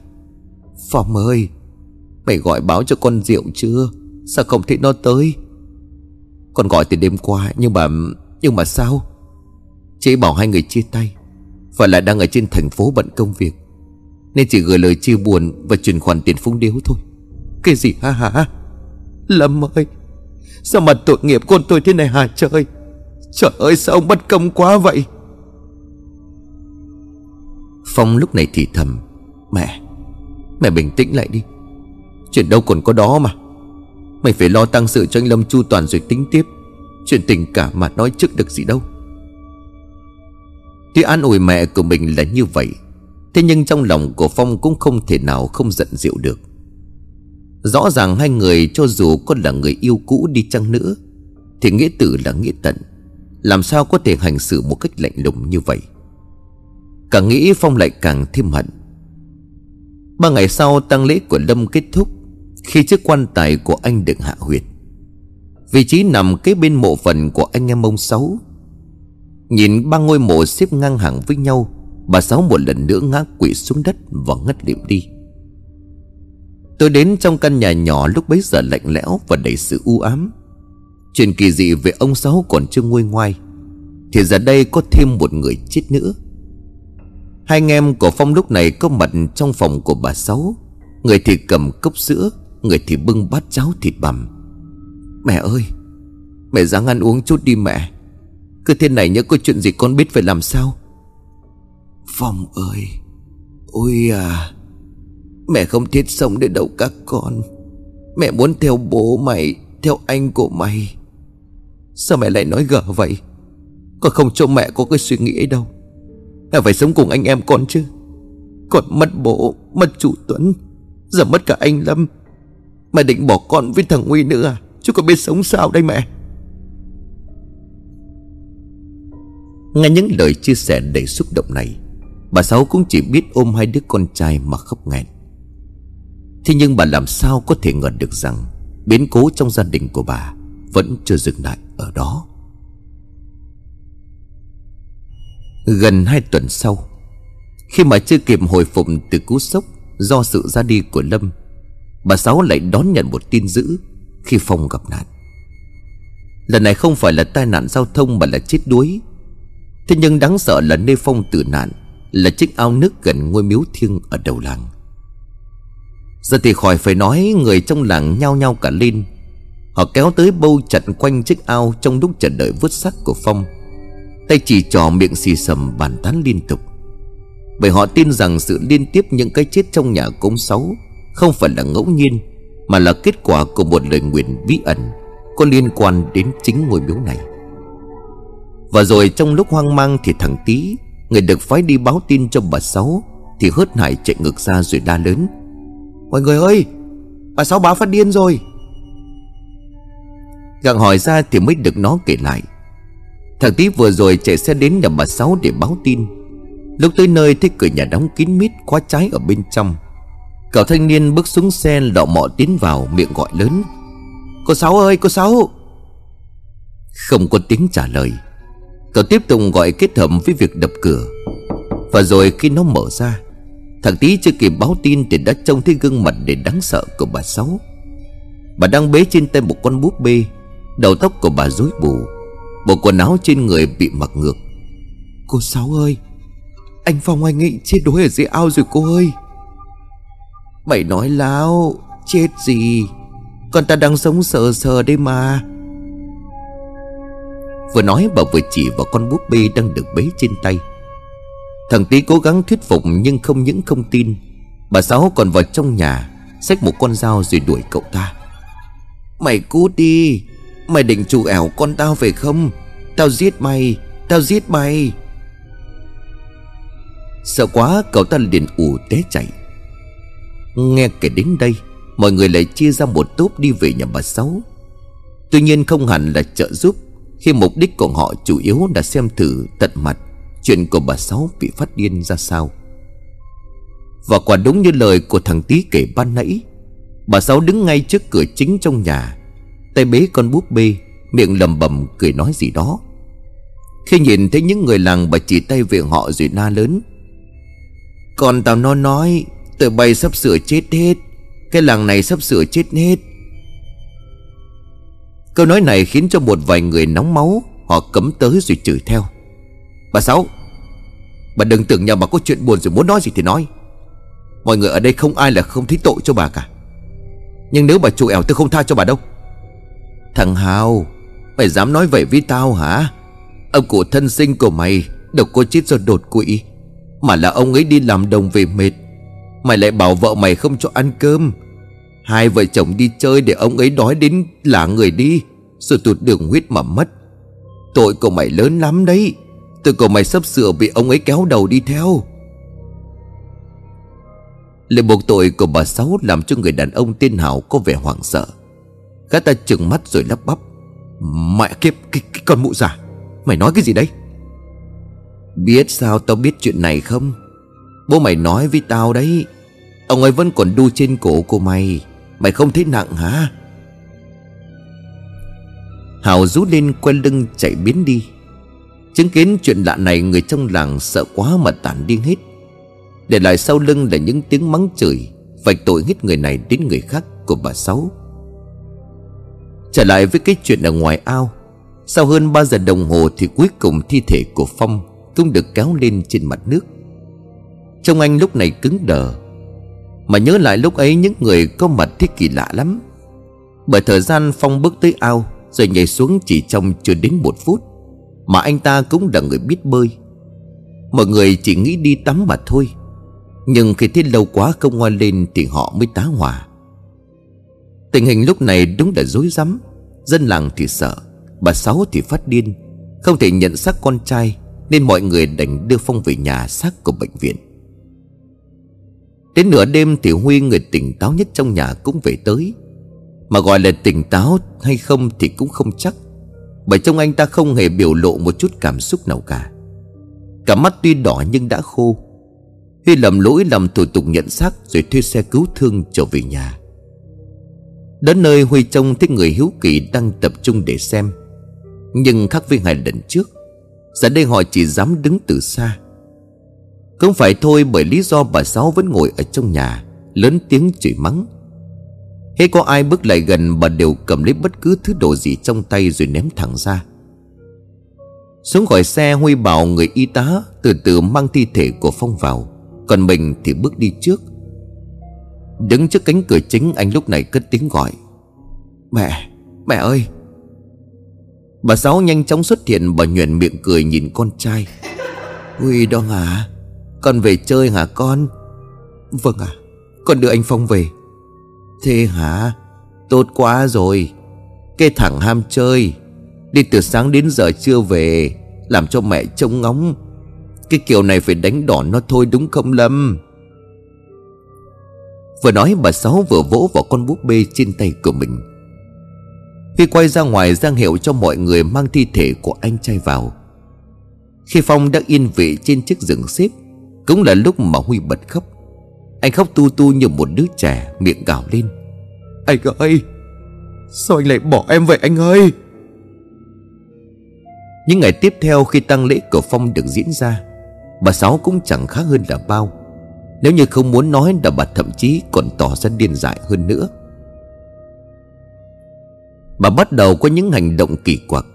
phòng ơi, Mày gọi báo cho con rượu chưa? Sao không thấy nó tới? Con gọi từ đêm qua, Nhưng mà Nhưng mà sao? Chị bảo hai người chia tay, Và lại đang ở trên thành phố bận công việc. Nên chỉ gửi lời chia buồn Và chuyển khoản tiền phung điếu thôi. Cái gì hả hả Lâm ơi, Sao mà tội nghiệp con tôi thế này hả trời? Trời ơi, sao ông bất công quá vậy? Phong lúc này thì thầm, Mẹ Mẹ bình tĩnh lại đi. Chuyện đâu còn có đó mà. Mày phải lo tăng sự cho anh Lâm chu toàn rồi tính tiếp. Chuyện tình cảm mà nói trước được gì đâu. Tuy an ủi mẹ của mình là như vậy. Thế nhưng trong lòng của Phong cũng không thể nào không giận dịu được. Rõ ràng hai người cho dù có là người yêu cũ đi chăng nữa, Thì nghĩa tử là nghĩa tận. Làm sao có thể hành xử một cách lạnh lùng như vậy? Càng nghĩ Phong lại càng thêm hận. Ba ngày sau tang lễ của Lâm kết thúc, Khi chiếc quan tài của anh được hạ huyệt. Vị trí nằm kế bên mộ phần của anh em ông Sáu. Nhìn ba ngôi mộ xếp ngang hàng với nhau Bà Sáu một lần nữa ngã quỵ xuống đất và ngất liệm đi. Tôi đến trong căn nhà nhỏ lúc bấy giờ lạnh lẽo và đầy sự u ám. Chuyện kỳ dị về ông Sáu còn chưa nguôi ngoai. Thì giờ đây có thêm một người chết nữa. Hai anh em của Phong lúc này có mặt trong phòng của bà Sáu. Người thì cầm cốc sữa, Người thì bưng bát cháo thịt bằm. Mẹ ơi, Mẹ ráng ăn uống chút đi mẹ. Cứ thế này nhớ có chuyện gì con biết phải làm sao? Phong ơi. Ôi à Mẹ không thiết sống để đâu các con. Mẹ muốn theo bố mày, Theo anh của mày. Sao mẹ lại nói gở vậy? Con không cho mẹ có cái suy nghĩ ấy đâu. Mẹ phải sống cùng anh em con chứ. Con mất bố, Mất chủ Tuấn, Giờ mất cả anh Lâm. Mẹ định bỏ con với thằng Huy nữa à? Chứ có biết sống sao đây mẹ? Nghe những lời chia sẻ đầy xúc động này Bà Sáu cũng chỉ biết ôm hai đứa con trai mà khóc nghẹn. Thế nhưng bà làm sao có thể ngờ được rằng Biến cố trong gia đình của bà Vẫn chưa dừng lại ở đó. Gần hai tuần sau, Khi mà chưa kịp hồi phục từ cú sốc Do sự ra đi của Lâm, Bà Sáu lại đón nhận một tin dữ Khi Phong gặp nạn. Lần này không phải là tai nạn giao thông Mà là chết đuối. Thế nhưng đáng sợ là nơi Phong tử nạn là chiếc ao nước gần ngôi miếu thiêng Ở đầu làng. Giờ thì khỏi phải nói Người trong làng nhao nhao cả lên. Họ kéo tới bâu chặt quanh chiếc ao Trong lúc chờ đợi vứt xác của Phong. Tay chỉ trò miệng xì sầm bàn tán liên tục. Bởi họ tin rằng sự liên tiếp những cái chết trong nhà cống sáu Không phải là ngẫu nhiên, Mà là kết quả của một lời nguyện bí ẩn Có liên quan đến chính ngôi miếu này. Và rồi trong lúc hoang mang thì thằng Tý Người được phái đi báo tin cho bà Sáu Thì hớt hải chạy ngược ra rồi la lớn. Mọi người ơi, Bà Sáu báo phát điên rồi. Càng hỏi ra thì mới được nó kể lại. Thằng tí vừa rồi chạy xe đến nhà bà Sáu để báo tin. Lúc tới nơi thấy cửa nhà đóng kín mít khóa trái ở bên trong. Cậu thanh niên bước xuống xe lọ mọ tiến vào, miệng gọi lớn. Cô Sáu ơi, cô Sáu! Không có tiếng trả lời. Cậu tiếp tục gọi kết hợp với việc đập cửa. Và rồi khi nó mở ra, Thằng tí chưa kịp báo tin Thì đã trông thấy gương mặt để đáng sợ của bà Sáu. Bà đang bế trên tay một con búp bê, Đầu tóc của bà rối bù, Bộ quần áo trên người bị mặc ngược. Cô Sáu ơi, Anh Phong anh ấy chết đuối ở dưới ao rồi cô ơi. Mày nói láo, Chết gì? Con ta đang sống sờ sờ đây mà. Vừa nói bà vừa chỉ vào con búp bê đang được bế trên tay. Thằng tí cố gắng thuyết phục nhưng không những không tin, Bà Sáu còn vào trong nhà, Xách một con dao rồi đuổi cậu ta. Mày cút đi, Mày định chủ ẻo con tao phải không? Tao giết mày, Tao giết mày. Sợ quá, cậu ta liền ủ té chạy. Nghe kể đến đây, Mọi người lại chia ra một tốp đi về nhà bà Sáu. Tuy nhiên không hẳn là trợ giúp khi mục đích của họ chủ yếu là xem thử tận mặt Chuyện của bà Sáu bị phát điên ra sao. Và quả đúng như lời của thằng Tý kể ban nãy, Bà Sáu đứng ngay trước cửa chính trong nhà. Tay bế con búp bê, Miệng lầm bầm cười nói gì đó. Khi nhìn thấy những người làng bà chỉ tay về họ rồi na lớn. Còn tao nó nói, Tụi bay sắp sửa chết hết, Cái làng này sắp sửa chết hết Câu nói này khiến cho một vài người nóng máu, Họ cấm tới rồi chửi theo. Bà Sáu, Bà đừng tưởng nhà bà có chuyện buồn rồi muốn nói gì thì nói. Mọi người ở đây không ai là không thấy tội cho bà cả. Nhưng nếu bà chủ ẻo tôi không tha cho bà đâu. Thằng Hào, Mày dám nói vậy với tao hả? Ông cụ thân sinh của mày độc cô chết do đột quỵ, Mà là ông ấy đi làm đồng về mệt. Mày lại bảo vợ mày không cho ăn cơm Hai vợ chồng đi chơi để ông ấy đói đến là người đi. Rồi tụt đường huyết mà mất. Tội của mày lớn lắm đấy. Tội của mày sắp sửa bị ông ấy kéo đầu đi theo. Lời buộc tội của bà Sáu làm cho người đàn ông tên Hảo có vẻ hoảng sợ. Gã ta trừng mắt rồi lắp bắp. Mẹ kiếp cái, cái con mụ già. Mày nói cái gì đấy? Biết sao tao biết chuyện này không? Bố mày nói với tao đấy. Ông ấy vẫn còn đu trên cổ của mày. Mày không thấy nặng hả? Hào rú lên quay lưng chạy biến đi. Chứng kiến chuyện lạ này, Người trong làng sợ quá mà tản đi hết. Để lại sau lưng là những tiếng mắng chửi, Vạch tội hết người này đến người khác của bà Sáu. Trở lại với cái chuyện ở ngoài ao, Sau hơn 3 giờ đồng hồ Thì cuối cùng thi thể của Phong Cũng được kéo lên trên mặt nước. Trông anh lúc này cứng đờ mà nhớ lại lúc ấy những người có mặt thế kỳ lạ lắm. Bởi thời gian Phong bước tới ao, Rồi nhảy xuống chỉ trong chưa đến một phút, Mà anh ta cũng là người biết bơi. Mọi người chỉ nghĩ đi tắm mà thôi, Nhưng khi thiết lâu quá không ngoan lên Thì họ mới tá hỏa. Tình hình lúc này đúng là dối rắm, Dân làng thì sợ, Bà Sáu thì phát điên, Không thể nhận xác con trai Nên mọi người đành đưa Phong về nhà xác của bệnh viện. Đến nửa đêm thì Huy người tỉnh táo nhất trong nhà cũng về tới. Mà gọi là tỉnh táo hay không thì cũng không chắc, Bởi trong anh ta không hề biểu lộ một chút cảm xúc nào cả. Cả mắt tuy đỏ nhưng đã khô. Huy lầm lỗi làm thủ tục nhận xác Rồi thuê xe cứu thương trở về nhà. Đến nơi Huy trông thấy người hiếu kỳ đang tập trung để xem. Nhưng khác với hai lần trước, Giờ đây họ chỉ dám đứng từ xa. Không phải thôi bởi lý do bà Sáu vẫn ngồi ở trong nhà Lớn tiếng chửi mắng. Hết có ai bước lại gần bà đều cầm lấy bất cứ thứ đồ gì trong tay rồi ném thẳng ra. Xuống khỏi xe Huy bảo người y tá từ từ mang thi thể của Phong vào Còn mình thì bước đi trước. Đứng trước cánh cửa chính anh lúc này cất tiếng gọi. Mẹ, mẹ ơi! Bà Sáu nhanh chóng xuất hiện Bà nhuyễn miệng cười nhìn con trai. Huy đó hả à, con về chơi hả con? Vâng ạ. À, Con đưa anh Phong về. Thế hả? Tốt quá rồi. Cái thằng ham chơi. Đi từ sáng đến giờ chưa về Làm cho mẹ trông ngóng. Cái kiểu này phải đánh đỏ nó thôi đúng không Lâm? Vừa nói bà Sáu vừa vỗ vào con búp bê trên tay của mình. Khi quay ra ngoài giang hiệu cho mọi người mang thi thể của anh trai vào. Khi Phong đã yên vị trên chiếc giường xếp cũng là lúc mà Huy bật khóc. Anh khóc tu tu như một đứa trẻ miệng gào lên. Anh ơi Sao anh lại bỏ em vậy anh ơi? Những ngày tiếp theo khi tăng lễ của Phong được diễn ra Bà Sáu cũng chẳng khác hơn là bao. Nếu như không muốn nói là bà thậm chí còn tỏ ra điên dại hơn nữa. Bà bắt đầu có những hành động kỳ quặc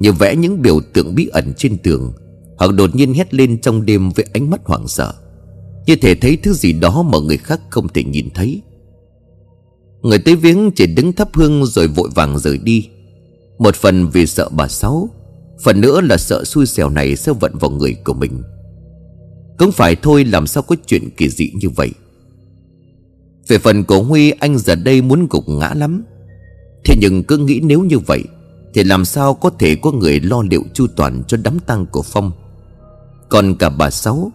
Như vẽ những biểu tượng bí ẩn trên tường hoặc đột nhiên hét lên trong đêm với ánh mắt hoảng sợ. Như thể thấy thứ gì đó mà người khác không thể nhìn thấy. Người tới viếng chỉ đứng thắp hương rồi vội vàng rời đi. Một phần vì sợ bà Sáu, Phần nữa là sợ xui xẻo này sẽ vận vào người của mình. Cũng phải thôi, làm sao có chuyện kỳ dị như vậy? Về phần của Huy, anh giờ đây muốn gục ngã lắm. Thế nhưng cứ nghĩ nếu như vậy, Thì làm sao có thể có người lo liệu chu toàn cho đám tang của Phong? Còn cả bà Sáu.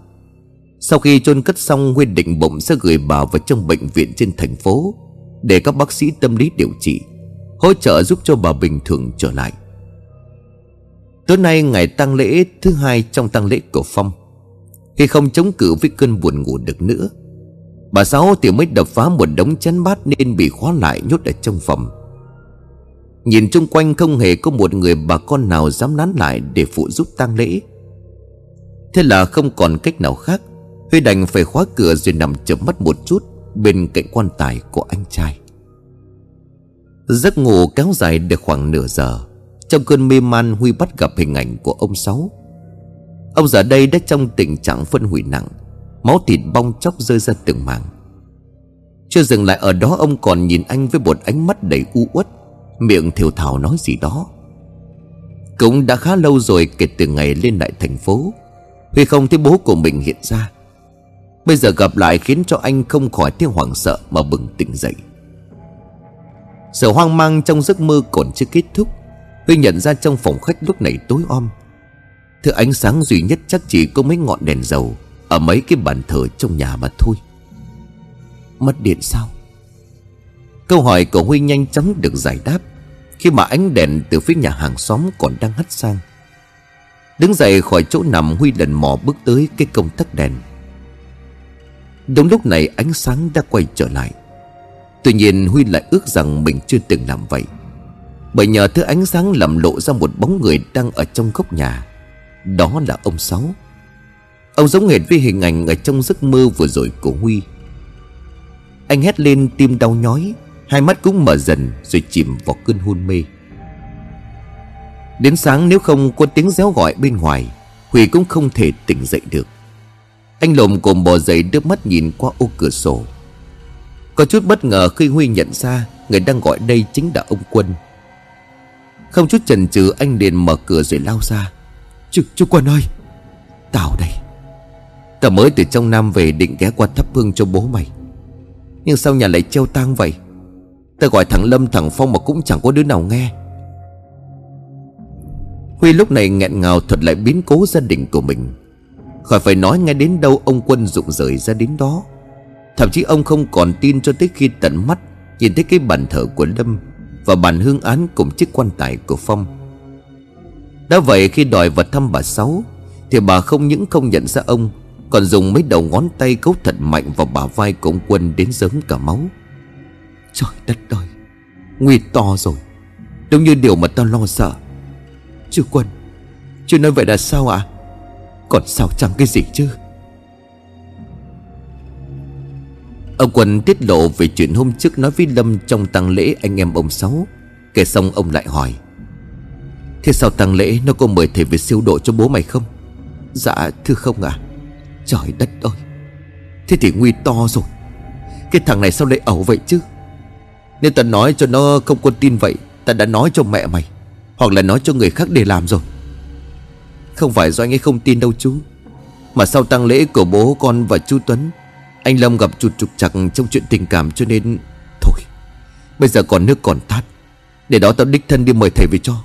Sau khi chôn cất xong, Huy định bụng sẽ gửi bà vào trong bệnh viện trên thành phố Để các bác sĩ tâm lý điều trị, Hỗ trợ giúp cho bà bình thường trở lại. Tối nay ngày tang lễ thứ hai trong tang lễ của Phong. Khi không chống cự với cơn buồn ngủ được nữa, Bà Sáu thì mới đập phá một đống chén bát nên bị khóa lại nhốt ở trong phòng. Nhìn chung quanh không hề có một người bà con nào dám nán lại để phụ giúp tang lễ. Thế là không còn cách nào khác, Huy đành phải khóa cửa rồi nằm chớp mắt một chút Bên cạnh quan tài của anh trai. Giấc ngủ kéo dài được khoảng nửa giờ, Trong cơn mê man Huy bắt gặp hình ảnh của ông Sáu. Ông giờ đây đã trong tình trạng phân hủy nặng, Máu thịt bong chóc rơi ra từng mảng. Chưa dừng lại ở đó, ông còn nhìn anh với một ánh mắt đầy u uất, Miệng thiểu thảo nói gì đó. Cũng đã khá lâu rồi kể từ ngày lên lại thành phố Huy không thấy bố của mình hiện ra, Bây giờ gặp lại khiến cho anh không khỏi tiếng hoảng sợ mà bừng tỉnh dậy. Sự hoang mang trong giấc mơ còn chưa kết thúc Huy nhận ra trong phòng khách lúc này tối om, Thứ ánh sáng duy nhất chắc chỉ có mấy ngọn đèn dầu Ở mấy cái bàn thờ trong nhà mà thôi. Mất điện sao? Câu hỏi của Huy nhanh chóng được giải đáp Khi mà ánh đèn từ phía nhà hàng xóm còn đang hắt sang. Đứng dậy khỏi chỗ nằm Huy lần mò bước tới cái công tắc đèn. Đúng lúc này ánh sáng đã quay trở lại. Tuy nhiên Huy lại ước rằng mình chưa từng làm vậy. Bởi nhờ thứ ánh sáng làm lộ ra một bóng người đang ở trong góc nhà. Đó là ông Sáu. Ông giống hệt với hình ảnh ở trong giấc mơ vừa rồi của Huy. Anh hét lên, tim đau nhói, Hai mắt cũng mở dần rồi chìm vào cơn hôn mê. Đến sáng nếu không có tiếng réo gọi bên ngoài Huy cũng không thể tỉnh dậy được. Anh lồm cồm bò dậy đưa mắt nhìn qua ô cửa sổ. Có chút bất ngờ khi Huy nhận ra Người đang gọi đây chính là ông Quân. Không chút chần chừ anh liền mở cửa rồi lao ra. Chú, chú Quân ơi Tao đây. Tao mới từ trong Nam về định ghé qua thắp hương cho bố mày. Nhưng sao nhà lại treo tang vậy? Tao gọi thằng Lâm thằng Phong mà cũng chẳng có đứa nào nghe. Huy lúc này nghẹn ngào thuật lại biến cố gia đình của mình. Khỏi phải nói ngay đến đâu ông Quân rụng rời ra đến đó. Thậm chí ông không còn tin cho tới khi tận mắt Nhìn thấy cái bàn thờ của Lâm Và bàn hương án cùng chiếc quan tài của Phong. Đã vậy khi đòi vật thăm bà Sáu, Thì bà không những không nhận ra ông, Còn dùng mấy đầu ngón tay cấu thật mạnh vào bả vai của ông Quân đến sớm cả máu. Trời đất ơi, Nguy to rồi. Đúng như điều mà tao lo sợ. Chứ Quân Chứ nói vậy là sao ạ? À? Còn sao chẳng cái gì chứ? Ông Quân tiết lộ về chuyện hôm trước nói với Lâm trong tang lễ anh em ông Sáu. Kể xong ông lại hỏi. Thế sao tang lễ nó có mời thầy về siêu độ cho bố mày không? Dạ thưa không à Trời đất ơi. Thế thì nguy to rồi. Cái thằng này sao lại ẩu vậy chứ? Nếu ta nói cho nó không có tin vậy, Ta đã nói cho mẹ mày. Hoặc là nói cho người khác để làm rồi. Không phải do anh ấy không tin đâu chú, Mà sau tang lễ của bố con và chú Tuấn, Anh Lâm gặp chuột trục chặt trong chuyện tình cảm cho nên Thôi, Bây giờ còn nước còn tát, Để đó tao đích thân đi mời thầy về cho.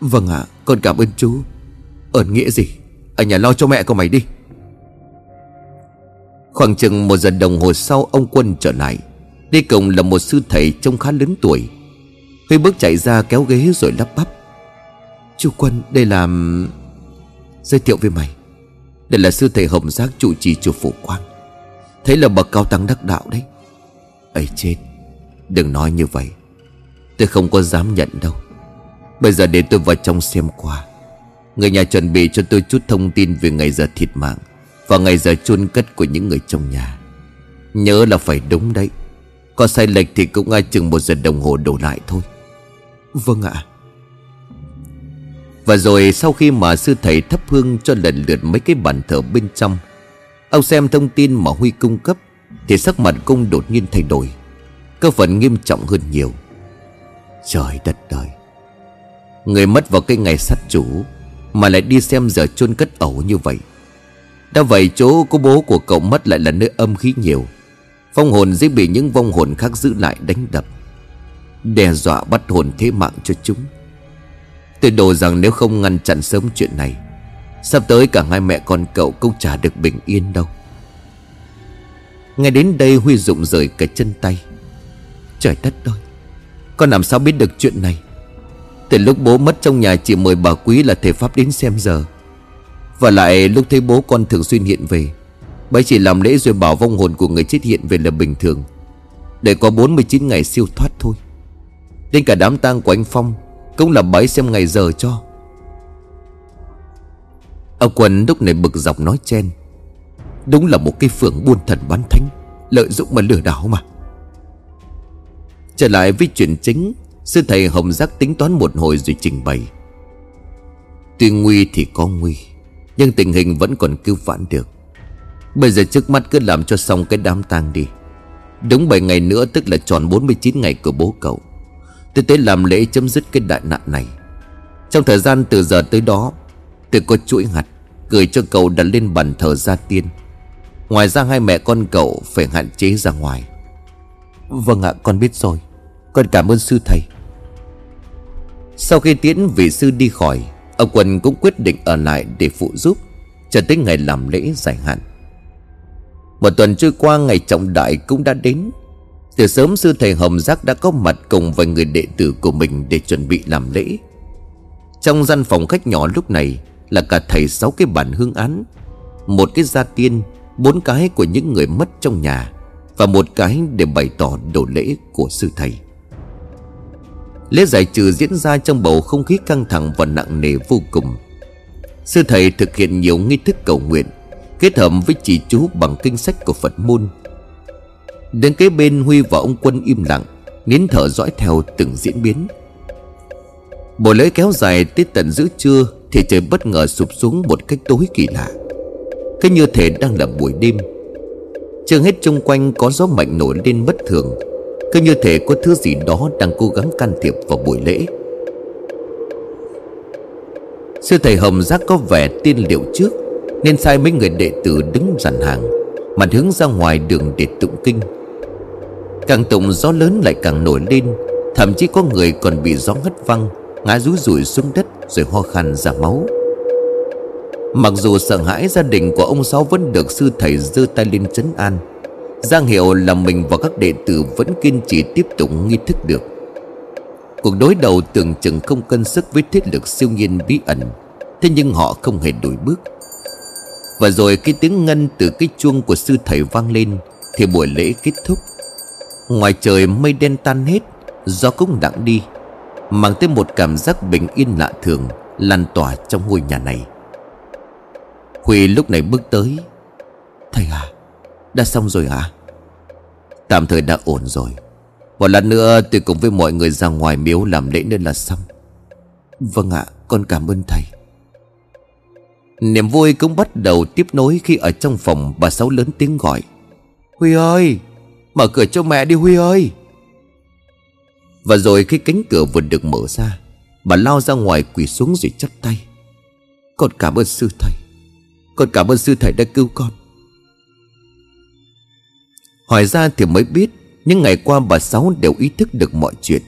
Vâng ạ, con cảm ơn chú. Ơn nghĩa gì? Ở nhà lo cho mẹ của mày đi. Khoảng chừng một giờ đồng hồ sau, ông Quân trở lại. Đi cùng là một sư thầy trông khá lớn tuổi. Huy bước chạy ra kéo ghế rồi lắp bắp. Chú Quân, đây là Giới thiệu với mày. Đây là sư thầy Hồng Giác trụ trì chùa phổ Quang. Thấy là bậc cao tăng đắc đạo đấy. Ấy chết, Đừng nói như vậy. Tôi không có dám nhận đâu. Bây giờ để tôi vào trong xem qua. Người nhà chuẩn bị cho tôi chút thông tin Về ngày giờ thịt mạng Và ngày giờ chôn cất của những người trong nhà. Nhớ là phải đúng đấy. Có sai lệch thì cũng ai chừng một giờ đồng hồ đổ lại thôi. Vâng ạ. Và rồi sau khi mà sư thầy thắp hương cho lần lượt mấy cái bàn thờ bên trong, Ông xem thông tin mà Huy cung cấp Thì sắc mặt cung đột nhiên thay đổi Cơ phận nghiêm trọng hơn nhiều. Trời đất đời Người mất vào cái ngày sát chủ Mà lại đi xem giờ chôn cất ẩu như vậy. Đã vậy chỗ của bố của cậu mất lại là nơi âm khí nhiều Phong hồn dễ bị những vong hồn khác giữ lại đánh đập. Đe dọa bắt hồn thế mạng cho chúng. Tôi đồ rằng nếu không ngăn chặn sớm chuyện này, Sắp tới cả hai mẹ con cậu cũng chả được bình yên đâu. Ngay đến đây Huy rụng rời cả chân tay. Trời đất ơi, Con làm sao biết được chuyện này? Từ lúc bố mất trong nhà chỉ mời bà quý là thầy Pháp đến xem giờ. Và lại lúc thấy bố con thường xuyên hiện về Bấy chỉ làm lễ rồi bảo vong hồn của người chết hiện về là bình thường. Để có 49 ngày siêu thoát thôi. Đến cả đám tang của anh Phong Cũng là bái xem ngày giờ cho. Ông Quân lúc này bực dọc nói chen, Đúng là một cái phường buôn thần bán thánh, Lợi dụng mà lừa đảo mà. Trở lại với chuyện chính, Sư thầy Hồng Giác tính toán một hồi rồi trình bày. Tuy nguy thì có nguy, Nhưng tình hình vẫn còn cứu vãn được. Bây giờ trước mắt cứ làm cho xong cái đám tang đi. Đúng 7 ngày nữa, tức là tròn 49 ngày của bố cậu. Tôi tới làm lễ chấm dứt cái đại nạn này. Trong thời gian từ giờ tới đó, Tôi có chuỗi hạt Gửi cho cậu đặt lên bàn thờ gia tiên. Ngoài ra hai mẹ con cậu Phải hạn chế ra ngoài. Vâng ạ, con biết rồi. Con cảm ơn sư thầy. Sau khi tiễn vị sư đi khỏi, Ông Quân cũng quyết định ở lại để phụ giúp, Cho tới ngày làm lễ giải hạn. Một tuần trôi qua, ngày trọng đại cũng đã đến. Từ sớm sư thầy Hồng Giác đã có mặt cùng vài người đệ tử của mình để chuẩn bị làm lễ. Trong gian phòng khách nhỏ lúc này là cả thầy sáu cái bản hương án, Một cái gia tiên, Bốn cái của những người mất trong nhà Và một cái để bày tỏ đồ lễ của sư thầy. Lễ giải trừ diễn ra trong bầu không khí căng thẳng và nặng nề vô cùng. Sư thầy thực hiện nhiều nghi thức cầu nguyện, Kết hợp với chỉ chú bằng kinh sách của Phật môn Đến kế bên Huy và ông Quân im lặng, Nín thở dõi theo từng diễn biến. Bộ lễ kéo dài tới tận giữa trưa Thì trời bất ngờ sụp xuống một cách tối kỳ lạ. Cứ như thể đang là buổi đêm. Chưa hết chung quanh có gió mạnh nổi lên bất thường. Cứ như thể có thứ gì đó đang cố gắng can thiệp vào buổi lễ. Sư thầy Hồng Giác có vẻ tiên liệu trước, Nên sai mấy người đệ tử đứng dàn hàng, Mặt hướng ra ngoài đường để tụng kinh. Càng tụng gió lớn lại càng nổi lên, Thậm chí có người còn bị gió hất văng, Ngã rúi rủi xuống đất Rồi ho khan ra máu. Mặc dù sợ hãi gia đình của ông Sáu Vẫn được sư thầy giơ tay lên trấn an, Giang hiệu là mình và các đệ tử Vẫn kiên trì tiếp tục nghi thức được. Cuộc đối đầu tưởng chừng không cân sức với thế lực siêu nhiên bí ẩn, Thế nhưng họ không hề đổi bước. Và rồi cái tiếng ngân từ cái chuông của sư thầy vang lên, Thì buổi lễ kết thúc. Ngoài trời mây đen tan hết, Gió cũng đặng đi, Mang tới một cảm giác bình yên lạ thường, Lan tỏa trong ngôi nhà này. Huy lúc này bước tới. Thầy à Đã xong rồi à Tạm thời đã ổn rồi. Một lần nữa tôi cùng với mọi người ra ngoài miếu làm lễ nên là xong. Vâng ạ, con cảm ơn thầy. Niềm vui cũng bắt đầu tiếp nối khi ở trong phòng bà Sáu lớn tiếng gọi. Huy ơi Mở cửa cho mẹ đi Huy ơi. Và rồi khi cánh cửa vừa được mở ra, Bà lao ra ngoài quỳ xuống rồi chắp tay. Con cảm ơn sư thầy. Con cảm ơn sư thầy đã cứu con. Hỏi ra thì mới biết, Những ngày qua bà Sáu đều ý thức được mọi chuyện.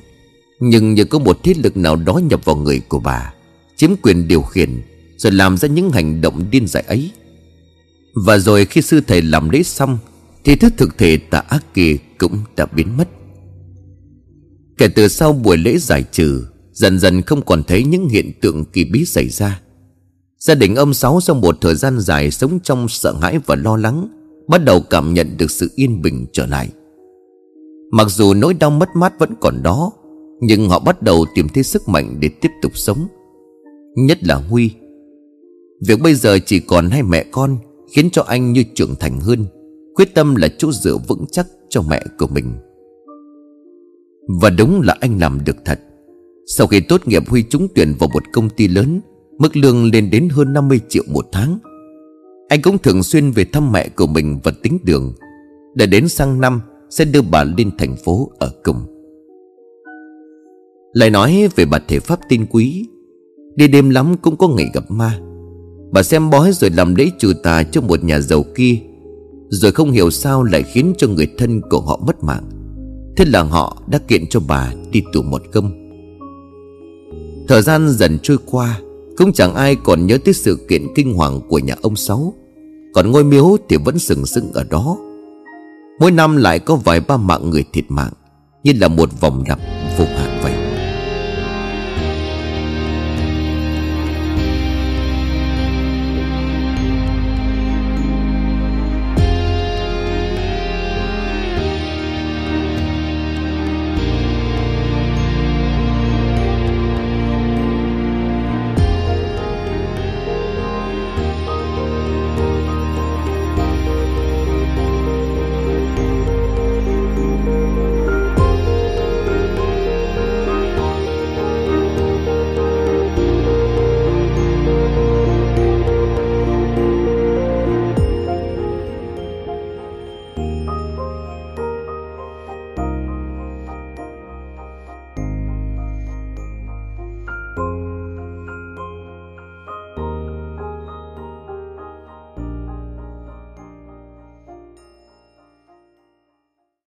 Nhưng như có một thế lực nào đó nhập vào người của bà, Chiếm quyền điều khiển, Rồi làm ra những hành động điên dại ấy. Và rồi khi sư thầy làm lễ xong thì thứ thực thể tà ác kia cũng đã biến mất. Kể từ sau buổi lễ giải trừ, Dần dần không còn thấy những hiện tượng kỳ bí xảy ra. Gia đình ông Sáu sau một thời gian dài sống trong sợ hãi và lo lắng, Bắt đầu cảm nhận được sự yên bình trở lại. Mặc dù nỗi đau mất mát vẫn còn đó, Nhưng họ bắt đầu tìm thấy sức mạnh để tiếp tục sống. Nhất là Huy. Việc bây giờ chỉ còn hai mẹ con Khiến cho anh như trưởng thành hơn. Quyết tâm là chỗ dựa vững chắc cho mẹ của mình. Và đúng là anh làm được thật. Sau khi tốt nghiệp Huy trúng tuyển vào một công ty lớn, Mức lương lên đến hơn 50 triệu một tháng, Anh cũng thường xuyên về thăm mẹ của mình và tính đường, Để đến sang năm Sẽ đưa bà lên thành phố ở cùng. Lại nói về bà thể pháp tin quý, Đi đêm lắm cũng có ngày gặp ma. Bà xem bói rồi làm lễ trừ tà cho một nhà giàu kia rồi không hiểu sao lại khiến cho người thân của họ mất mạng. Thế là họ đã kiện cho bà đi tù một công Thời gian dần trôi qua, Cũng chẳng ai còn nhớ tới sự kiện kinh hoàng của nhà ông Sáu. Còn ngôi miếu thì vẫn sừng sững ở đó. Mỗi năm lại có vài ba mạng người thiệt mạng, Như là một vòng đập vô hạn vậy.